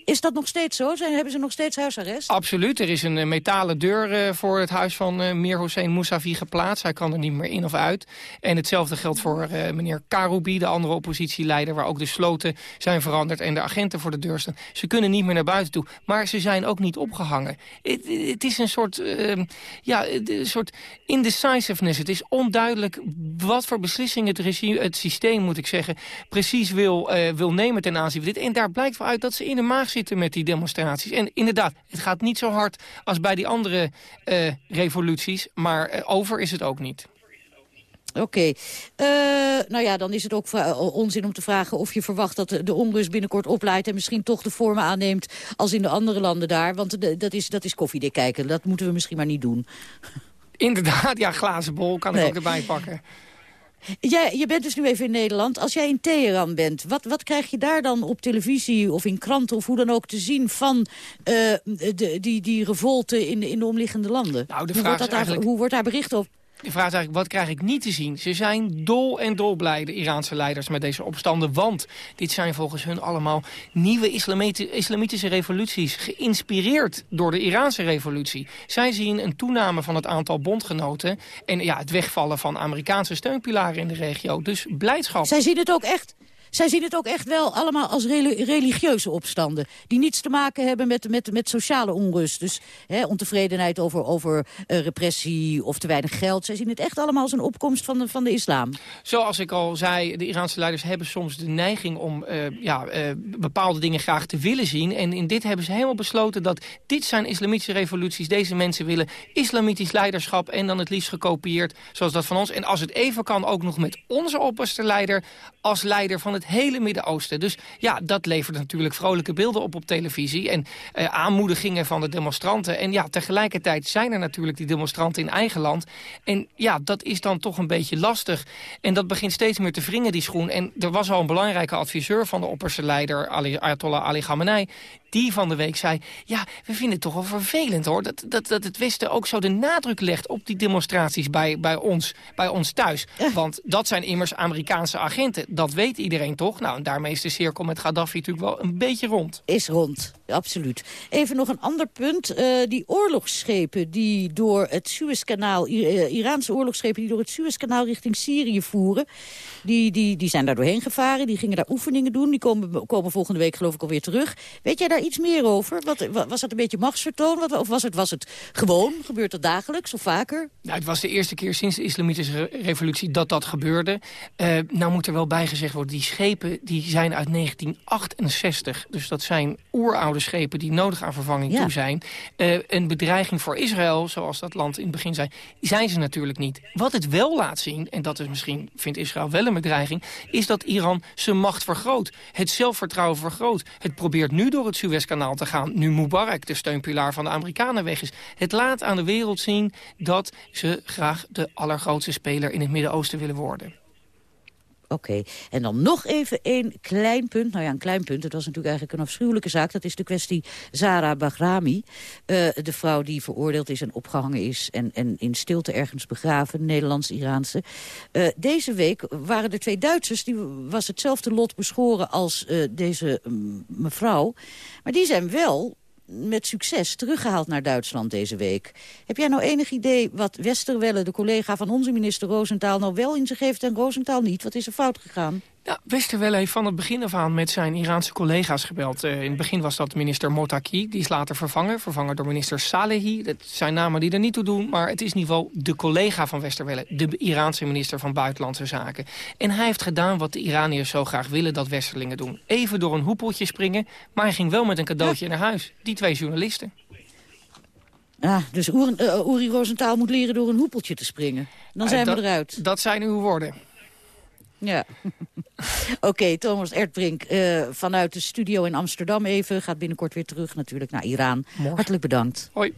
Is dat nog steeds zo? Zijn, hebben ze nog steeds huisarrest? Absoluut. Er is een uh, metalen deur uh, voor het huis van uh, Mir Hossein Mousavi geplaatst. Hij kan er niet meer in of uit. En hetzelfde geldt voor meneer Karoubi, de andere oppositieleider... waar ook de sloten zijn veranderd en de agenten voor de deur staan. Ze kunnen niet meer naar buiten toe. Maar ze zijn ook niet opgehangen. Het is een soort, ehm, ja, een soort indecisiveness. Het is onduidelijk wat voor beslissingen het, regime, het systeem, moet ik zeggen... precies wil, wil nemen ten aanzien van dit. En daar blijkt wel uit dat ze in de maag zitten met die demonstraties. En inderdaad, het gaat niet zo hard als bij die andere uh, revoluties. Maar uh, over is het ook niet. Oké. Okay. Uh, nou ja, dan is het ook onzin om te vragen of je verwacht dat de, onrust binnenkort oplaait... en misschien toch de vormen aanneemt als in de andere landen daar. Want de, dat, is, dat is koffiedik kijken. Dat moeten we misschien maar niet doen. Inderdaad, ja, glazen bol kan ik ook erbij pakken. Jij, je bent dus nu even in Nederland. Als jij in Teheran bent, wat, wat krijg je daar dan op televisie of in kranten... of hoe dan ook te zien van uh, de, die, die revolte in, in de omliggende landen? Nou, de hoe, vraag wordt dat eigenlijk... daar, hoe wordt daar bericht op? De vraag is eigenlijk, wat krijg ik niet te zien? Ze zijn dol en dol blij, de Iraanse leiders, met deze opstanden. Want dit zijn volgens hun allemaal nieuwe islamitische revoluties... geïnspireerd door de Iraanse revolutie. Zij zien een toename van het aantal bondgenoten... en ja, het wegvallen van Amerikaanse steunpilaren in de regio. Dus blijdschap. Zij zien het ook echt... Zij zien het ook echt wel allemaal als religieuze opstanden. Die niets te maken hebben met, met, met sociale onrust. Dus hè, ontevredenheid over, over uh, repressie of te weinig geld. Zij zien het echt allemaal als een opkomst van de, van de islam. Zoals ik al zei, de Iraanse leiders hebben soms de neiging om uh, ja, uh, bepaalde dingen graag te willen zien. En in dit hebben ze helemaal besloten dat dit zijn islamitische revoluties. Deze mensen willen islamitisch leiderschap en dan het liefst gekopieerd zoals dat van ons. En als het even kan ook nog met onze opperste leider als leider van het hele Midden-Oosten. Dus ja, dat levert natuurlijk vrolijke beelden op op televisie. En uh, aanmoedigingen van de demonstranten. En ja, tegelijkertijd zijn er natuurlijk die demonstranten in eigen land. En ja, dat is dan toch een beetje lastig. En dat begint steeds meer te wringen, die schoen. En er was al een belangrijke adviseur van de opperste leider, Ali, Ayatollah Ali Khamenei. Die van de week zei... ja, we vinden het toch wel vervelend hoor... dat, dat, dat het Westen ook zo de nadruk legt op die demonstraties bij, bij, ons, bij ons thuis. Want dat zijn immers Amerikaanse agenten. Dat weet iedereen toch? Nou, en daarmee is de cirkel met Gaddafi natuurlijk wel een beetje rond. Is rond, absoluut. Even nog een ander punt. Eh, die oorlogsschepen die door het Suezkanaal... Uh, Iraanse oorlogsschepen die door het Suezkanaal richting Syrië voeren... Die, die, die zijn daar doorheen gevaren, die gingen daar oefeningen doen. Die komen, komen volgende week geloof ik alweer terug. Weet jij daar iets meer over? Wat, was het een beetje machtsvertoon? Wat, of was het, was het gewoon? Gebeurt dat dagelijks of vaker? Nou, het was de eerste keer sinds de islamitische revolutie dat dat gebeurde. Uh, nou moet er wel bijgezegd worden, die schepen die zijn uit 1968. Dus dat zijn oeroude schepen die nodig aan vervanging toe zijn. Uh, een bedreiging voor Israël, zoals dat land in het begin zei, zijn ze natuurlijk niet. Wat het wel laat zien, en dat is misschien, vindt Israël wel een bedreiging... is dat Iran zijn macht vergroot, het zelfvertrouwen vergroot. Het probeert nu door het Suezkanaal te gaan, nu Mubarak, de steunpilaar van de Amerikanen, weg is. Het laat aan de wereld zien dat ze graag de allergrootste speler in het Midden-Oosten willen worden. Oké, en dan nog even één klein punt. Nou ja, een klein punt. Het was natuurlijk eigenlijk een afschuwelijke zaak. Dat is de kwestie Zara Bahrami. Uh, de vrouw die veroordeeld is en opgehangen is... en, en in stilte ergens begraven, Nederlands-Iraanse. Uh, deze week waren er twee Duitsers. Die was hetzelfde lot beschoren als uh, deze mevrouw. Maar die zijn wel met succes teruggehaald naar Duitsland deze week. Heb jij nou enig idee wat Westerwelle, de collega van onze minister Roosentaal... nou wel in zich heeft en Roosentaal niet? Wat is er fout gegaan? Ja, Westerwelle heeft van het begin af aan met zijn Iraanse collega's gebeld. Uh, in het begin was dat minister Motaki, die is later vervangen. Vervangen door minister Salehi. Dat zijn namen die er niet toe doen, maar het is in ieder geval de collega van Westerwelle. De Iraanse minister van Buitenlandse Zaken. En hij heeft gedaan wat de Iraniërs zo graag willen dat Westerlingen doen. Even door een hoepeltje springen, maar hij ging wel met een cadeautje naar huis. Die twee journalisten. Ah, dus Uri, uh, Uri Rosenthal moet leren door een hoepeltje te springen. Dan zijn uh, we eruit. Dat zijn uw woorden. Ja. Oké, okay, Thomas Erdbrink uh, vanuit de studio in Amsterdam even. Gaat binnenkort weer terug natuurlijk naar Iran. Morgen. Hartelijk bedankt. Hoi.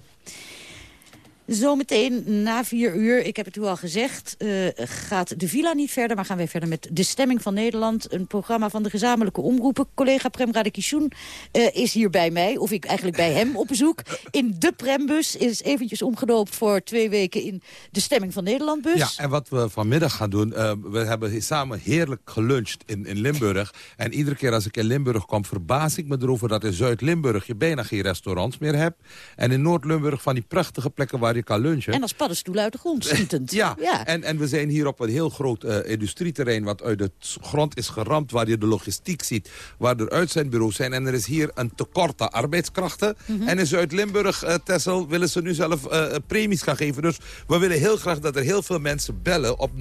Zometeen na vier uur, ik heb het u al gezegd, uh, gaat de villa niet verder... maar gaan wij verder met De Stemming van Nederland. Een programma van de gezamenlijke omroepen. Collega Prem Radikishun uh, is hier bij mij, of ik eigenlijk bij hem op bezoek. In de Prembus is eventjes omgedoopt voor twee weken in De Stemming van Nederland bus. Ja, en wat we vanmiddag gaan doen... Uh, we hebben samen heerlijk geluncht in, in Limburg. En iedere keer als ik in Limburg kom, verbaas ik me erover... dat in Zuid-Limburg je bijna geen restaurants meer hebt. En in Noord-Limburg van die prachtige plekken waar je kan lunchen. En als paddenstoelen uit de grond schietend. ja, ja. En, en we zijn hier op een heel groot uh, industrieterrein... wat uit de grond is geramd, waar je de logistiek ziet... waar er uitzendbureaus zijn. En er is hier een tekort aan arbeidskrachten. Mm -hmm. En in Zuid-Limburg, uh, Tessel, willen ze nu zelf uh, premies gaan geven. Dus we willen heel graag dat er heel veel mensen bellen op 0800-1121.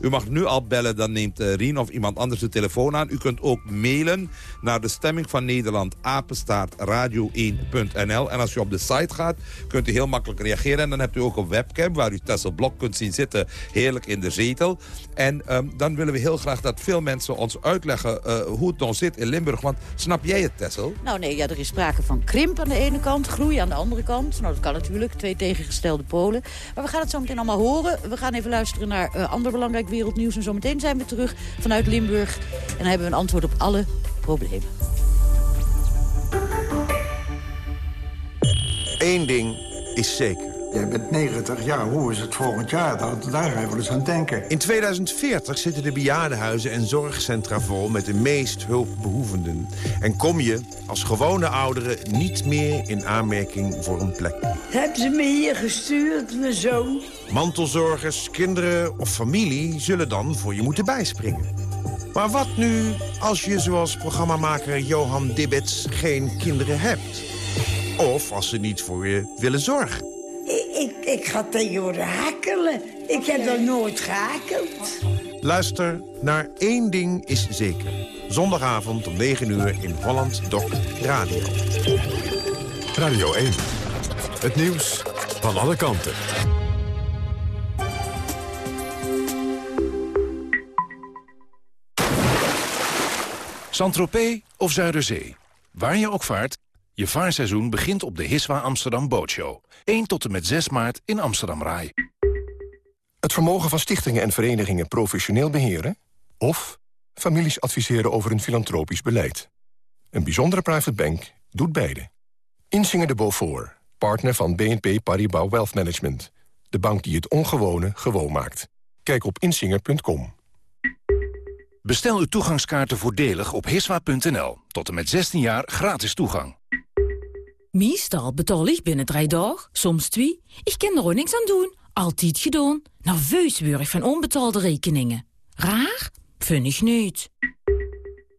U mag nu al bellen, dan neemt Rien of iemand anders de telefoon aan. U kunt ook mailen naar de stemming van Nederland, apenstaart radio1.nl. En als u op de site gaat, kunt u heel makkelijk reageren. En dan hebt u ook een webcam waar u Tessel Blok kunt zien zitten. Heerlijk in de zetel. En um, dan willen we heel graag dat veel mensen ons uitleggen uh, hoe het dan zit in Limburg. Want snap jij het, Tessel? Nou nee, ja, er is sprake van krimp aan de ene kant, groei aan de andere kant. Nou, dat kan natuurlijk, twee tegengestelde polen. Maar we gaan het zo meteen allemaal horen. We gaan even luisteren naar uh, ander belangrijk wereldnieuws. En zo meteen zijn we terug vanuit Limburg. En dan hebben we een antwoord op alle problemen. Eén ding is zeker. Jij bent 90 jaar, hoe is het volgend jaar? Daar, daar ga je wel eens aan denken. In 2040 zitten de bejaardenhuizen en zorgcentra vol... met de meest hulpbehoevenden. En kom je als gewone ouderen niet meer in aanmerking voor een plek. Hebben ze me hier gestuurd, mijn zoon? Mantelzorgers, kinderen of familie zullen dan voor je moeten bijspringen. Maar wat nu als je zoals programmamaker Johan Dibbets geen kinderen hebt? Of als ze niet voor je willen zorgen. Ik, ik, ik ga tegenwoordig hakelen. Ik heb nog nooit gehakeld. Luister naar één ding is zeker. Zondagavond om 9 uur in Holland Doc Radio. Radio 1. Het nieuws van alle kanten. Saint-Tropez of Zuiderzee. Waar je ook vaart, je vaarseizoen begint op de Hiswa Amsterdam Bootshow. 1 tot en met 6 maart in Amsterdam Rai. Het vermogen van stichtingen en verenigingen professioneel beheren? Of families adviseren over een filantropisch beleid? Een bijzondere private bank doet beide. Insinger de Beaufort, partner van BNP Paribas Wealth Management. De bank die het ongewone gewoon maakt. Kijk op insinger.com. Bestel uw toegangskaarten voordelig op hiswa.nl. Tot en met 16 jaar gratis toegang. Meestal betaal ik binnen drie dagen, soms twee. Ik kan er ook niks aan doen. Altijd gedaan. Nerveus word van onbetaalde rekeningen. Raar? Vind ik niet.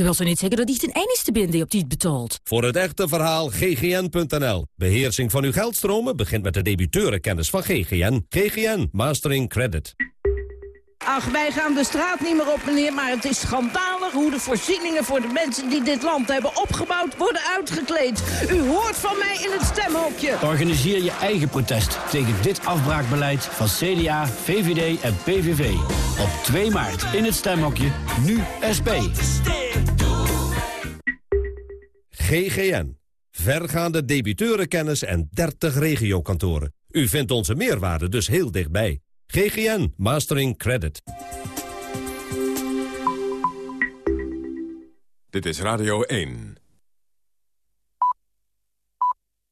Dat wil zo niet zeggen dat ik ten enigste ben die op die betaalt. Voor het echte verhaal ggn.nl. Beheersing van uw geldstromen begint met de debiteurenkennis van GGN. GGN Mastering Credit. Ach, wij gaan de straat niet meer op, meneer, maar het is schandalig hoe de voorzieningen voor de mensen die dit land hebben opgebouwd worden uitgekleed. U hoort van mij in het stemhokje. Organiseer je eigen protest tegen dit afbraakbeleid van CDA, VVD en PVV. Op 2 maart in het stemhokje, nu SP. GGN. Vergaande debiteurenkennis en 30 regiokantoren. U vindt onze meerwaarde dus heel dichtbij. GGN Mastering Credit. Dit is Radio 1.